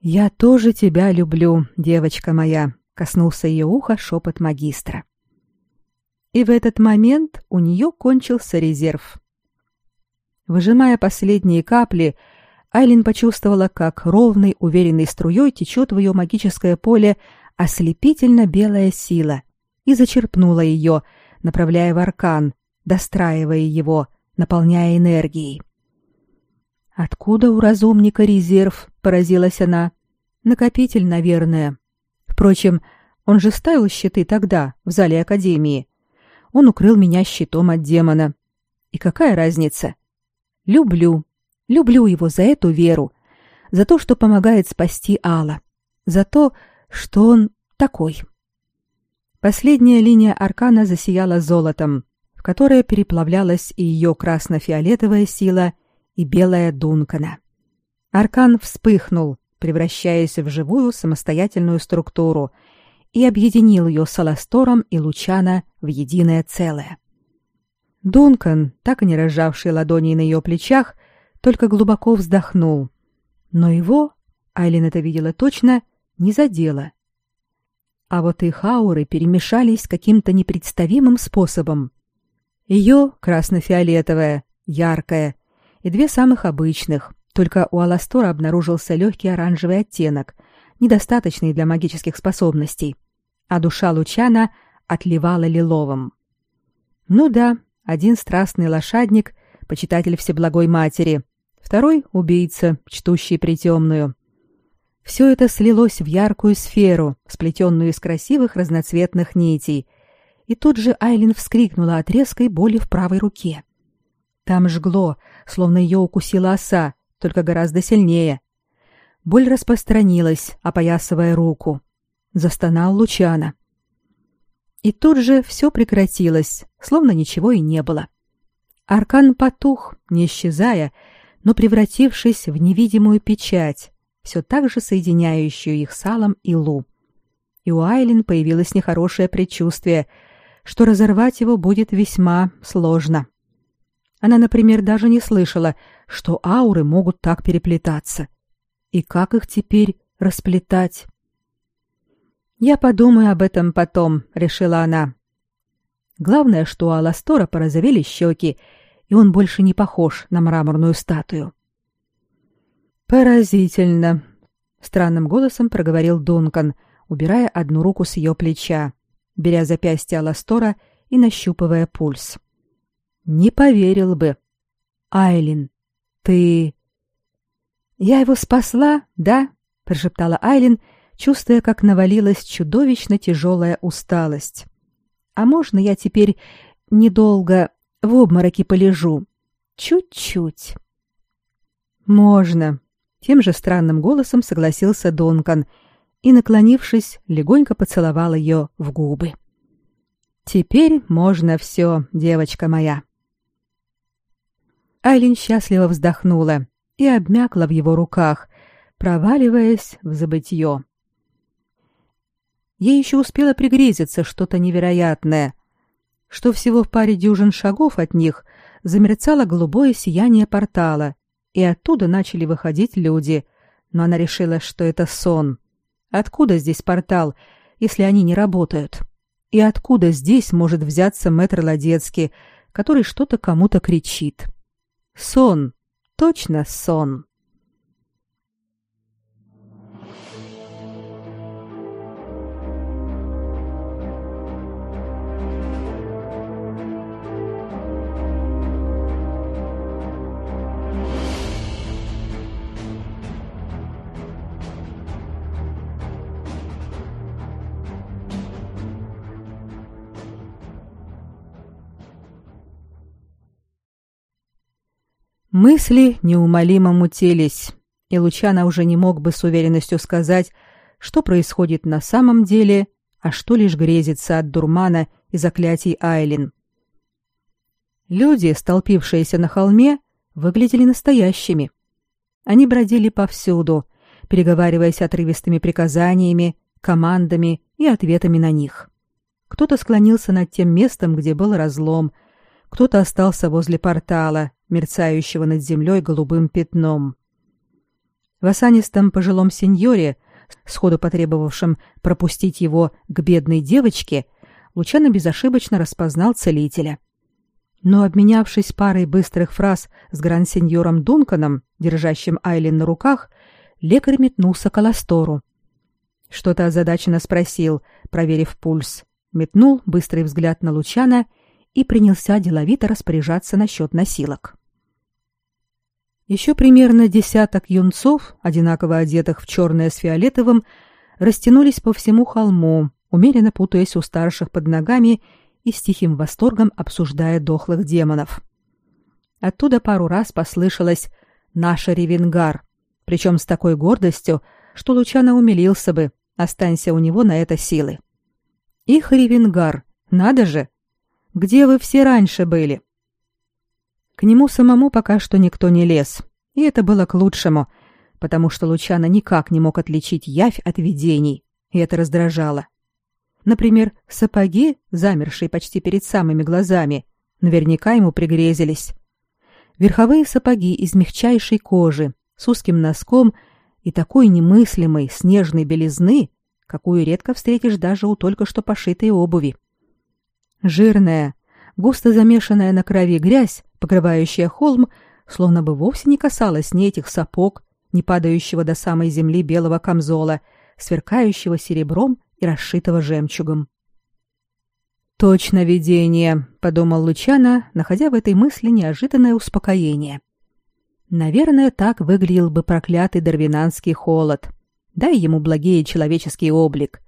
«Я тоже тебя люблю, девочка моя», — коснулся ее уха шепот магистра. И в этот момент у нее кончился резерв. Выжимая последние капли, Айлин почувствовала, как ровной, уверенной струей течет в ее магическое поле ослепительно белая сила, и зачерпнула ее, направляя в аркан, достраивая его, наполняя энергией. «Откуда у разумника резерв?» — поразилась она. «Накопитель, наверное. Впрочем, он же ставил щиты тогда, в зале Академии. Он укрыл меня щитом от демона. И какая разница?» Люблю. Люблю его за эту веру, за то, что помогает спасти Алла, за то, что он такой. Последняя линия аркана засияла золотом, в которое переплавлялась и ее красно-фиолетовая сила, и белая Дункана. Аркан вспыхнул, превращаясь в живую самостоятельную структуру, и объединил ее с Аластором и Лучана в единое целое. Дункан, так и не разжавший ладоней на ее плечах, только глубоко вздохнул. Но его, Айлин это видела точно, не задело. А вот их ауры перемешались каким-то непредставимым способом. Ее красно-фиолетовая, яркая, и две самых обычных, только у Аластора обнаружился легкий оранжевый оттенок, недостаточный для магических способностей, а душа Лучана отливала лиловым. Ну да, один страстный лошадник, почитатель Всеблагой Матери, второй — убийца, чтущий притемную. Все это слилось в яркую сферу, сплетенную из красивых разноцветных нитей, и тут же Айлин вскрикнула от резкой боли в правой руке. Там жгло, словно ее укусила оса, только гораздо сильнее. Боль распространилась, опоясывая руку. Застонал Лучана. И тут же все прекратилось, словно ничего и не было. Аркан потух, не исчезая, но превратившись в невидимую печать, все так же соединяющую их с Алом и Лу. И у Айлин появилось нехорошее предчувствие, что разорвать его будет весьма сложно. Она, например, даже не слышала, что ауры могут так переплетаться. И как их теперь расплетать? «Я подумаю об этом потом», — решила она. Главное, что у Аластора порозовели щеки, и он больше не похож на мраморную статую. Поразительно, странным голосом проговорил Дункан, убирая одну руку с ее плеча, беря запястье Аластора и нащупывая пульс. Не поверил бы. Айлин, ты Я его спасла, да? прошептала Айлин, чувствуя, как навалилась чудовищно тяжелая усталость. А можно я теперь недолго в обмороке полежу? Чуть-чуть. Можно, тем же странным голосом согласился Донкан и, наклонившись, легонько поцеловал ее в губы. Теперь можно все, девочка моя. Айлин счастливо вздохнула и обмякла в его руках, проваливаясь в забытье. Ей еще успело пригрезиться что-то невероятное, что всего в паре дюжин шагов от них замерцало голубое сияние портала, и оттуда начали выходить люди, но она решила, что это сон. Откуда здесь портал, если они не работают? И откуда здесь может взяться мэтр Ладецкий, который что-то кому-то кричит? Сон, точно сон. Мысли неумолимо мутились, и Лучана уже не мог бы с уверенностью сказать, что происходит на самом деле, а что лишь грезится от дурмана и заклятий Айлин. Люди, столпившиеся на холме, выглядели настоящими. Они бродили повсюду, переговариваясь отрывистыми приказаниями, командами и ответами на них. Кто-то склонился над тем местом, где был разлом, кто-то остался возле портала, мерцающего над землей голубым пятном. В осанистом пожилом сеньоре, сходу потребовавшем пропустить его к бедной девочке, Лучано безошибочно распознал целителя. Но, обменявшись парой быстрых фраз с гранд-сеньором Дунканом, держащим Айлин на руках, лекарь метнулся к Аластору. Что-то озадаченно спросил, проверив пульс, метнул быстрый взгляд на Лучана и принялся деловито распоряжаться насчет носилок. Еще примерно десяток юнцов, одинаково одетых в черное с фиолетовым, растянулись по всему холму, умеренно путаясь у старших под ногами и с тихим восторгом обсуждая дохлых демонов. Оттуда пару раз послышалось «наша Ревенгар», причем с такой гордостью, что Лучано умилился бы, останься у него на это силы. «Их Ревенгар, надо же! Где вы все раньше были?» К нему самому пока что никто не лез, и это было к лучшему, потому что Лучано никак не мог отличить явь от видений, и это раздражало. Например, сапоги, замершие почти перед самыми глазами, наверняка ему пригрезились. верховые сапоги из мягчайшей кожи с узким носком и такой немыслимой снежной белизны, какую редко встретишь даже у только что пошитой обуви. Жирная, густо замешанная на крови грязь, покрывающая холм, словно бы вовсе не касалась ни этих сапог, ни падающего до самой земли белого камзола, сверкающего серебром и расшитого жемчугом. Точно видение, подумал Лучано, находя в этой мысли неожиданное успокоение. Наверное, так выглядел бы проклятый дарвинанский холод. Дай ему благие человеческий облик.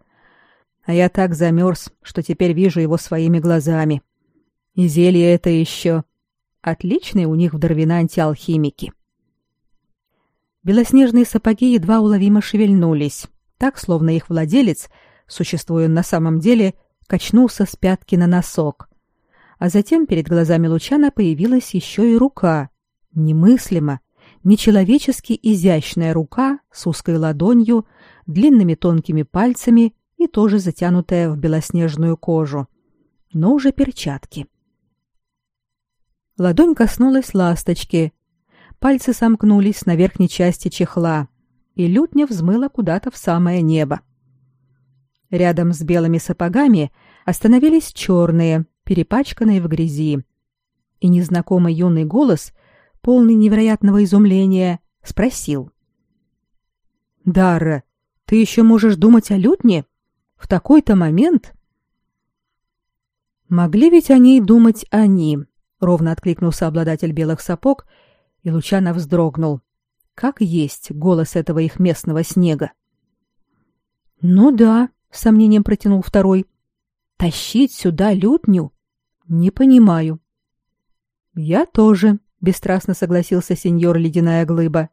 А я так замерз, что теперь вижу его своими глазами. И зелье это еще. Отличные у них в Дарвинанте алхимики. Белоснежные сапоги едва уловимо шевельнулись, так, словно их владелец, существуя на самом деле, качнулся с пятки на носок. А затем перед глазами Лучана появилась еще и рука. Немыслимо, нечеловечески изящная рука с узкой ладонью, длинными тонкими пальцами и тоже затянутая в белоснежную кожу. Но уже перчатки. Ладонь коснулась ласточки. Пальцы сомкнулись на верхней части чехла, и лютня взмыла куда-то в самое небо. Рядом с белыми сапогами остановились черные, перепачканные в грязи. И незнакомый юный голос, полный невероятного изумления, спросил. «Дара, ты еще можешь думать о лютне? В такой-то момент?» «Могли ведь о ней думать они», — ровно откликнулся обладатель белых сапог, и Лучано вздрогнул. «Как есть голос этого их местного снега?» «Ну да», — с сомнением протянул второй. «Тащить сюда лютню? Не понимаю». «Я тоже», — бесстрастно согласился сеньор Ледяная Глыба.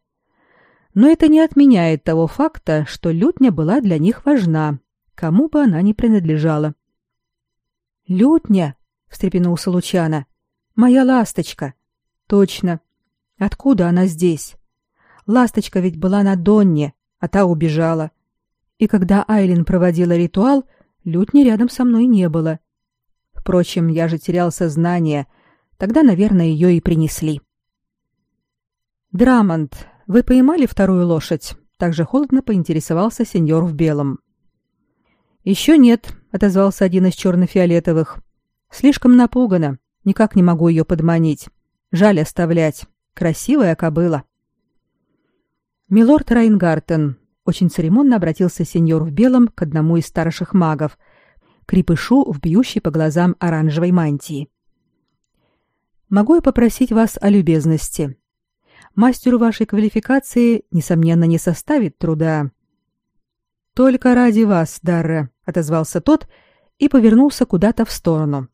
«Но это не отменяет того факта, что лютня была для них важна, кому бы она ни принадлежала». «Лютня?» — встрепенулся Лучана. «Моя ласточка». «Точно. Откуда она здесь? Ласточка ведь была на Донне, а та убежала и когда Айлин проводила ритуал, лютни рядом со мной не было. Впрочем, я же терял сознание, тогда, наверное, ее и принесли. Драмонт, вы поймали вторую лошадь? Также холодно поинтересовался сеньор в белом. Еще нет, отозвался один из черно-фиолетовых. Слишком напугана, никак не могу ее подманить. Жаль оставлять. Красивая кобыла. Милорд Райнгартен, очень церемонно обратился сеньор в белом к одному из старших магов, крепышу в бьющей по глазам оранжевой мантии. «Могу я попросить вас о любезности? Мастеру вашей квалификации, несомненно, не составит труда». «Только ради вас, Дарра», — отозвался тот и повернулся куда-то в сторону.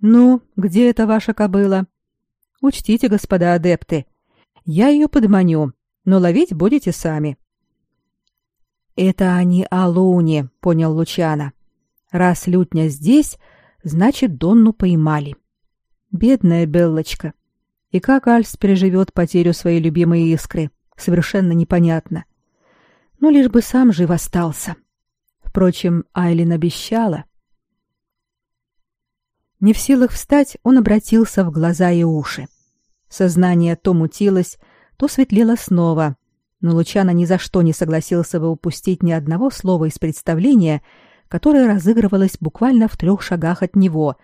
«Ну, где эта ваша кобыла? Учтите, господа адепты, я ее подманю, но ловить будете сами». Это они о Луне, понял Лучана. Раз лютня здесь, значит, Донну поймали. Бедная Беллочка. И как Альс переживет потерю своей любимой искры, совершенно непонятно. Ну, лишь бы сам жив остался. Впрочем, Айлин обещала. Не в силах встать, он обратился в глаза и уши. Сознание то мутилось, то светлело снова, но Лучано ни за что не согласился бы упустить ни одного слова из представления, которое разыгрывалось буквально в трех шагах от него,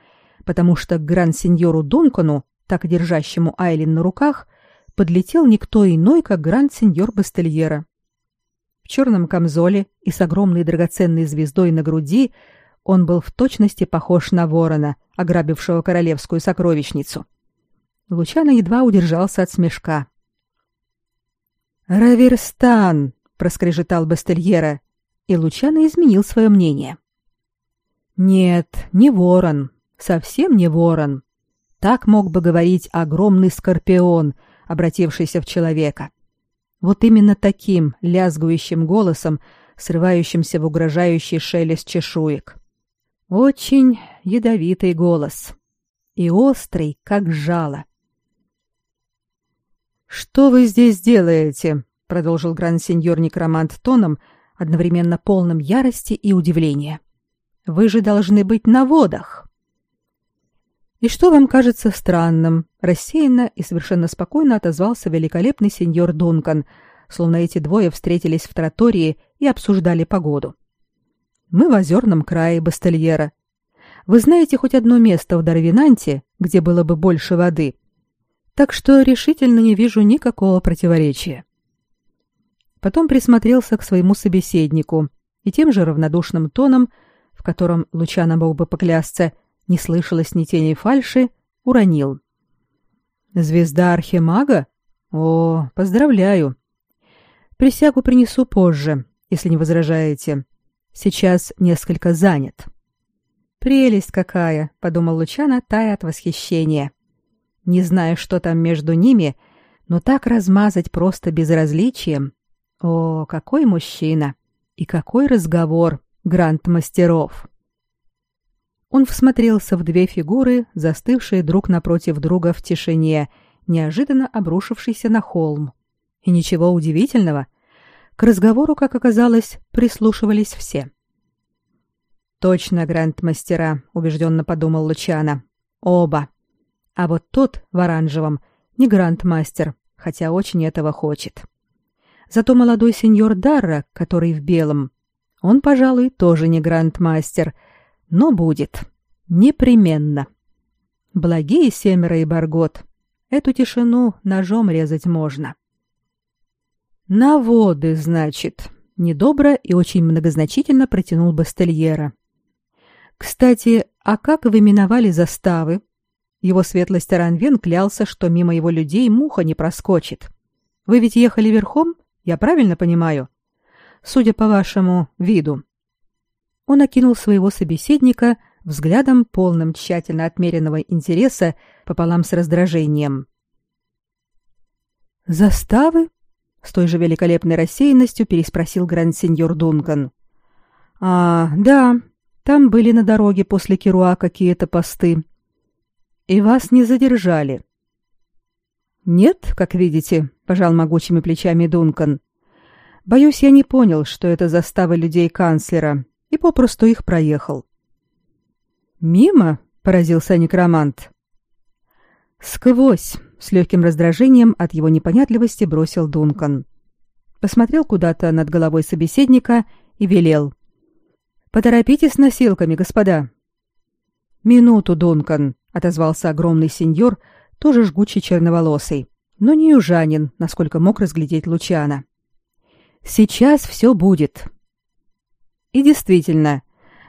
потому что к гранд-сеньору Дункану, так держащему Айлин на руках, подлетел никто иной, как гранд-сеньор Бастельера. В черном камзоле и с огромной драгоценной звездой на груди он был в точности похож на ворона, ограбившего королевскую сокровищницу. Лучано едва удержался от смешка. «Раверстан!» — проскрежетал Бастельера, и Лучано изменил свое мнение. «Нет, не ворон, совсем не ворон. Так мог бы говорить огромный скорпион, обратившийся в человека. Вот именно таким лязгующим голосом, срывающимся в угрожающий шелест чешуек. Очень ядовитый голос. И острый, как жало. «Что вы здесь делаете?» — продолжил гранд-сеньор Некромант тоном, одновременно полным ярости и удивления. «Вы же должны быть на водах». И что вам кажется странным? Рассеянно и совершенно спокойно отозвался великолепный сеньор Дункан, словно эти двое встретились в тротории и обсуждали погоду. Мы в озерном крае Бастельера. Вы знаете хоть одно место в Дарвинанте, где было бы больше воды? Так что решительно не вижу никакого противоречия. Потом присмотрелся к своему собеседнику и тем же равнодушным тоном, в котором Лучано мог бы поклясться, не слышалось ни тени фальши, уронил. «Звезда Архимага? О, поздравляю. Присягу принесу позже, если не возражаете. Сейчас несколько занят». «Прелесть какая!» — подумал Лучано, тая от восхищения. Не знаю, что там между ними, но так размазать просто безразличием. О, какой мужчина! И какой разговор, гранд-мастеров! Он всмотрелся в две фигуры, застывшие друг напротив друга в тишине, неожиданно обрушившейся на холм. И ничего удивительного. К разговору, как оказалось, прислушивались все. «Точно, гранд-мастера», — убежденно подумал Лучано. «Оба. А вот тот в оранжевом не гранд-мастер, хотя очень этого хочет. Зато молодой сеньор Дарра, который в белом, он, пожалуй, тоже не гранд-мастер, но будет. Непременно. Благие семеро и Баргот. Эту тишину ножом резать можно. На воды, значит. Недобро и очень многозначительно протянул Бастельера. Кстати, а как вы миновали заставы? Его светлость Аранвен клялся, что мимо его людей муха не проскочит. Вы ведь ехали верхом, я правильно понимаю? Судя по вашему виду. Он окинул своего собеседника взглядом полным тщательно отмеренного интереса пополам с раздражением. «Заставы?» — с той же великолепной рассеянностью переспросил гранд-сеньор Дункан. «А, да, там были на дороге после Керуа какие-то посты. И вас не задержали?» «Нет, как видите», — пожал могучими плечами Дункан. «Боюсь, я не понял, что это застава людей канцлера, и попросту их проехал. Мимо? поразился некромант. Сквозь, с легким раздражением от его непонятливости бросил Дункан. Посмотрел куда-то над головой собеседника и велел: "Поторопитесь с носилками, господа". "Минуту, Дункан", отозвался огромный сеньор, тоже жгучий черноволосый, но не южанин, насколько мог разглядеть Лучана. Сейчас все будет. И действительно,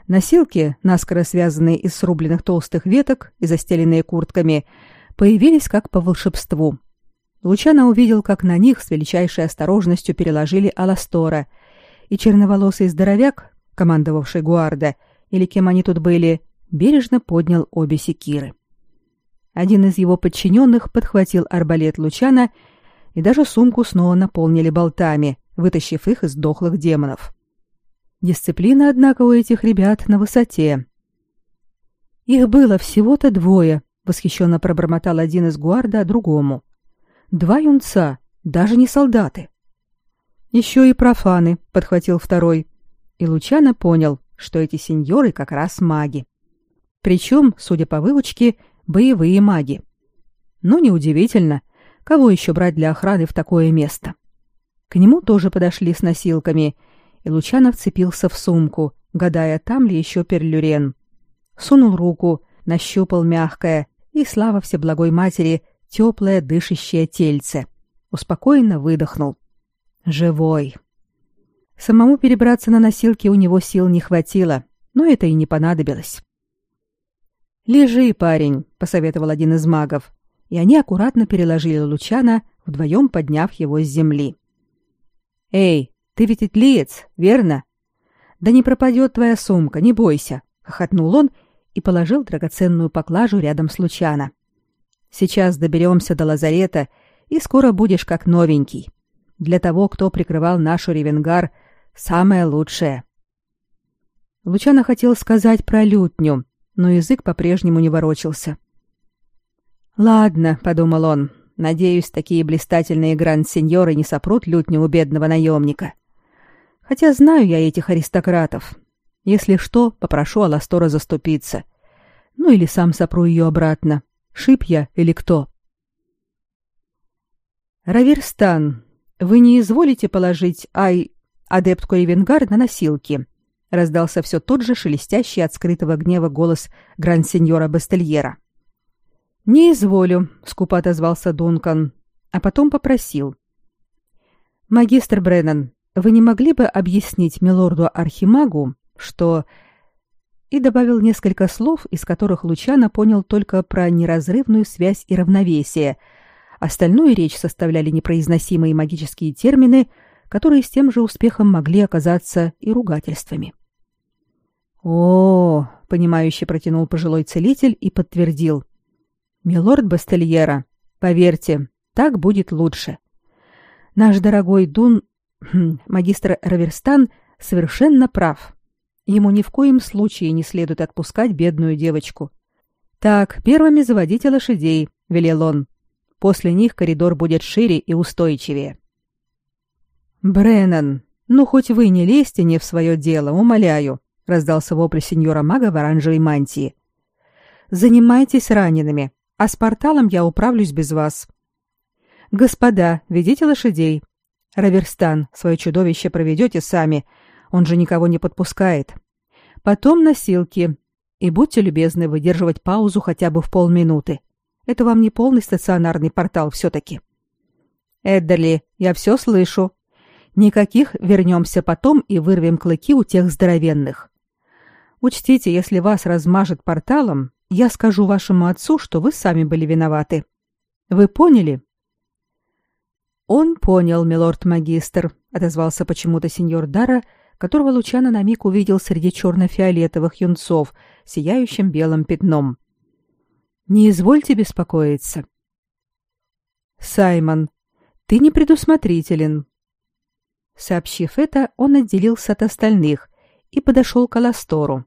носилки, наскоро связанные из срубленных толстых веток и застеленные куртками, появились как по волшебству. Лучано увидел, как на них с величайшей осторожностью переложили Аластора, и черноволосый здоровяк, командовавший гуарда, или кем они тут были, бережно поднял обе секиры. Один из его подчиненных подхватил арбалет Лучана, и даже сумку снова наполнили болтами, вытащив их из дохлых демонов. Дисциплина, однако, у этих ребят на высоте. Их было всего-то двое, восхищенно пробормотал один из гуарда другому. Два юнца, даже не солдаты. Еще и профаны, подхватил второй. И Лучано понял, что эти сеньоры как раз маги. Причем, судя по выучке, боевые маги. Но неудивительно, кого еще брать для охраны в такое место. К нему тоже подошли с носилками — и Лучано вцепился в сумку, гадая, там ли еще перлюрен. Сунул руку, нащупал мягкое, и, слава Всеблагой Матери, теплое дышащее тельце. Успокоенно выдохнул. Живой. Самому перебраться на носилки у него сил не хватило, но это и не понадобилось. «Лежи, парень», — посоветовал один из магов, и они аккуратно переложили Лучана, вдвоем подняв его с земли. «Эй, ты ведь итлиец, верно? Да не пропадет твоя сумка, не бойся, хохотнул он и положил драгоценную поклажу рядом с Лучана. Сейчас доберемся до лазарета, и скоро будешь как новенький. Для того, кто прикрывал нашу ревенгар, самое лучшее. Лучано хотел сказать про лютню, но язык по-прежнему не ворочался. Ладно, подумал он. Надеюсь, такие блистательные гранд-сеньоры не сопрут лютню у бедного наемника. Хотя знаю я этих аристократов. Если что, попрошу Аластора заступиться. Ну или сам сопру ее обратно. Шип я или кто? Раверстан, вы не изволите положить ай адептку Эвенгар на носилки? Раздался все тот же шелестящий от скрытого гнева голос гранд-сеньора Бастельера. Не изволю, скупо отозвался Дункан, а потом попросил: Магистр Бреннан, вы не могли бы объяснить милорду Архимагу, что и добавил несколько слов, из которых Лучано понял только про неразрывную связь и равновесие. Остальную речь составляли непроизносимые магические термины, которые с тем же успехом могли оказаться и ругательствами. О, понимающе протянул пожилой целитель и подтвердил: "Милорд Бастельера, поверьте, так будет лучше. Наш дорогой Дун, (clears throat) магистр Раверстан, совершенно прав. Ему ни в коем случае не следует отпускать бедную девочку. Так, первыми заводите лошадей, велел он. После них коридор будет шире и устойчивее. Бреннан, ну хоть вы не лезьте не в свое дело, умоляю, раздался вопль сеньора мага в оранжевой мантии. Занимайтесь ранеными, а с порталом я управлюсь без вас. Господа, ведите лошадей. Раверстан, свое чудовище проведете сами, он же никого не подпускает. Потом носилки. И будьте любезны выдерживать паузу хотя бы в полминуты. Это вам не полный стационарный портал все-таки. Эддерли, я все слышу. Никаких вернемся потом и вырвем клыки у тех здоровенных. Учтите, если вас размажет порталом, я скажу вашему отцу, что вы сами были виноваты. Вы поняли? Он понял, милорд-магистр, отозвался почему-то сеньор Дара которого Лучано на миг увидел среди черно-фиолетовых юнцов, сияющим белым пятном. «Не извольте беспокоиться». «Саймон, ты не предусмотрителен». Сообщив это, он отделился от остальных и подошел к Аластору.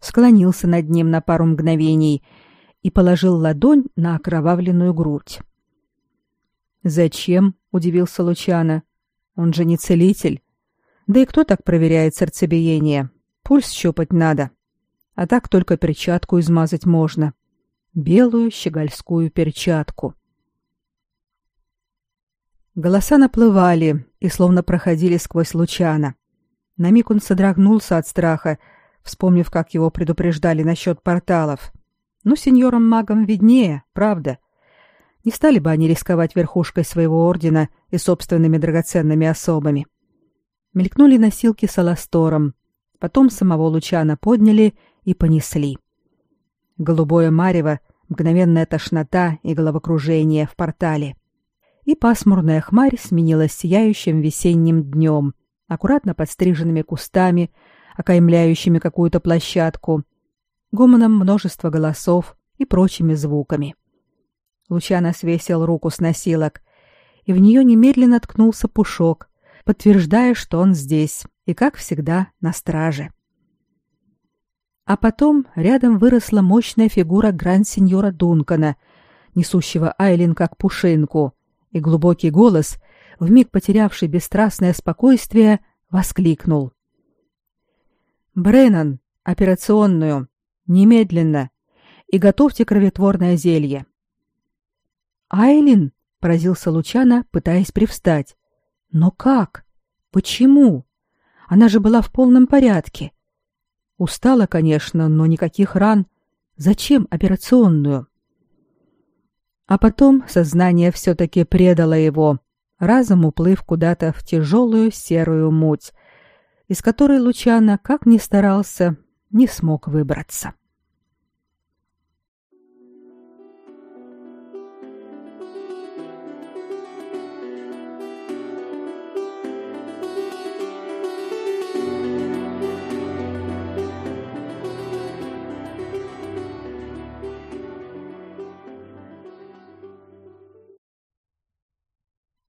Склонился над ним на пару мгновений и положил ладонь на окровавленную грудь. «Зачем?» — удивился Лучано. «Он же не целитель. Да и кто так проверяет сердцебиение? Пульс щупать надо. А так только перчатку измазать можно. Белую щегольскую перчатку. Голоса наплывали и словно проходили сквозь Лучана. На миг он содрогнулся от страха, вспомнив, как его предупреждали насчет порталов. Ну, сеньорам-магам виднее, правда. Не стали бы они рисковать верхушкой своего ордена и собственными драгоценными особами. Мелькнули носилки с аластором, потом самого Лучана подняли и понесли. Голубое марево, мгновенная тошнота и головокружение в портале. И пасмурная хмарь сменилась сияющим весенним днем, аккуратно подстриженными кустами, окаймляющими какую-то площадку, гомоном множества голосов и прочими звуками. Лучано свесил руку с носилок, и в нее немедленно ткнулся пушок, подтверждая, что он здесь и, как всегда, на страже. А потом рядом выросла мощная фигура гранд-сеньора Дункана, несущего Айлин как пушинку, и глубокий голос, вмиг потерявший бесстрастное спокойствие, воскликнул. «Бреннан, операционную! Немедленно! И готовьте кроветворное зелье!» «Айлин!» — поразился Лучана, пытаясь привстать. Но как? Почему? Она же была в полном порядке. Устала, конечно, но никаких ран. Зачем операционную? А потом сознание все-таки предало его, разом уплыв куда-то в тяжелую серую муть, из которой Лучано, как ни старался, не смог выбраться.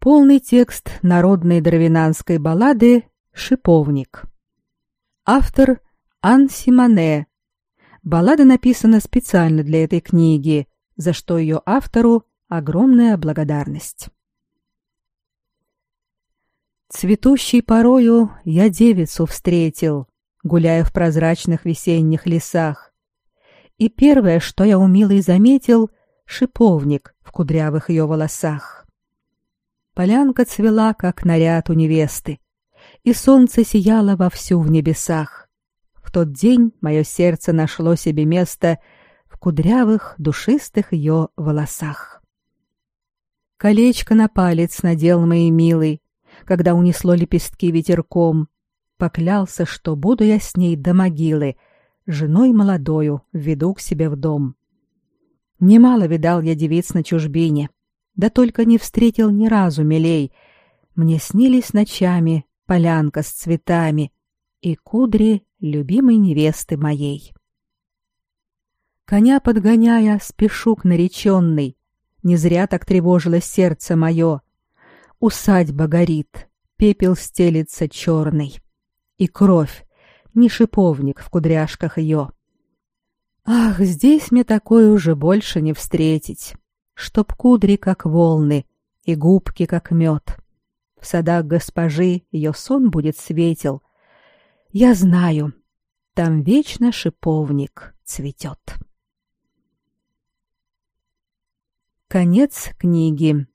Полный текст народной дровинанской баллады «Шиповник». Автор Ан Симоне. Баллада написана специально для этой книги, за что ее автору огромная благодарность. Цветущей порою я девицу встретил, гуляя в прозрачных весенних лесах, и первое, что я умилый заметил, шиповник в кудрявых ее волосах. Полянка цвела, как наряд у невесты, и солнце сияло вовсю в небесах. В тот день мое сердце нашло себе место в кудрявых, душистых ее волосах. Колечко на палец надел моей милый, когда унесло лепестки ветерком. Поклялся, что буду я с ней до могилы, женой молодою введу к себе в дом. Немало видал я девиц на чужбине, да только не встретил ни разу милей. Мне снились ночами полянка с цветами и кудри любимой невесты моей. Коня подгоняя, спешу к нареченной. Не зря так тревожилось сердце мое. Усадьба горит, пепел стелится черный. И кровь, не шиповник в кудряшках ее. Ах, здесь мне такое уже больше не встретить чтоб кудри, как волны, и губки, как мед. В садах госпожи ее сон будет светел. Я знаю, там вечно шиповник цветет. Конец книги.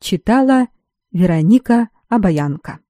Читала Вероника Обаянка.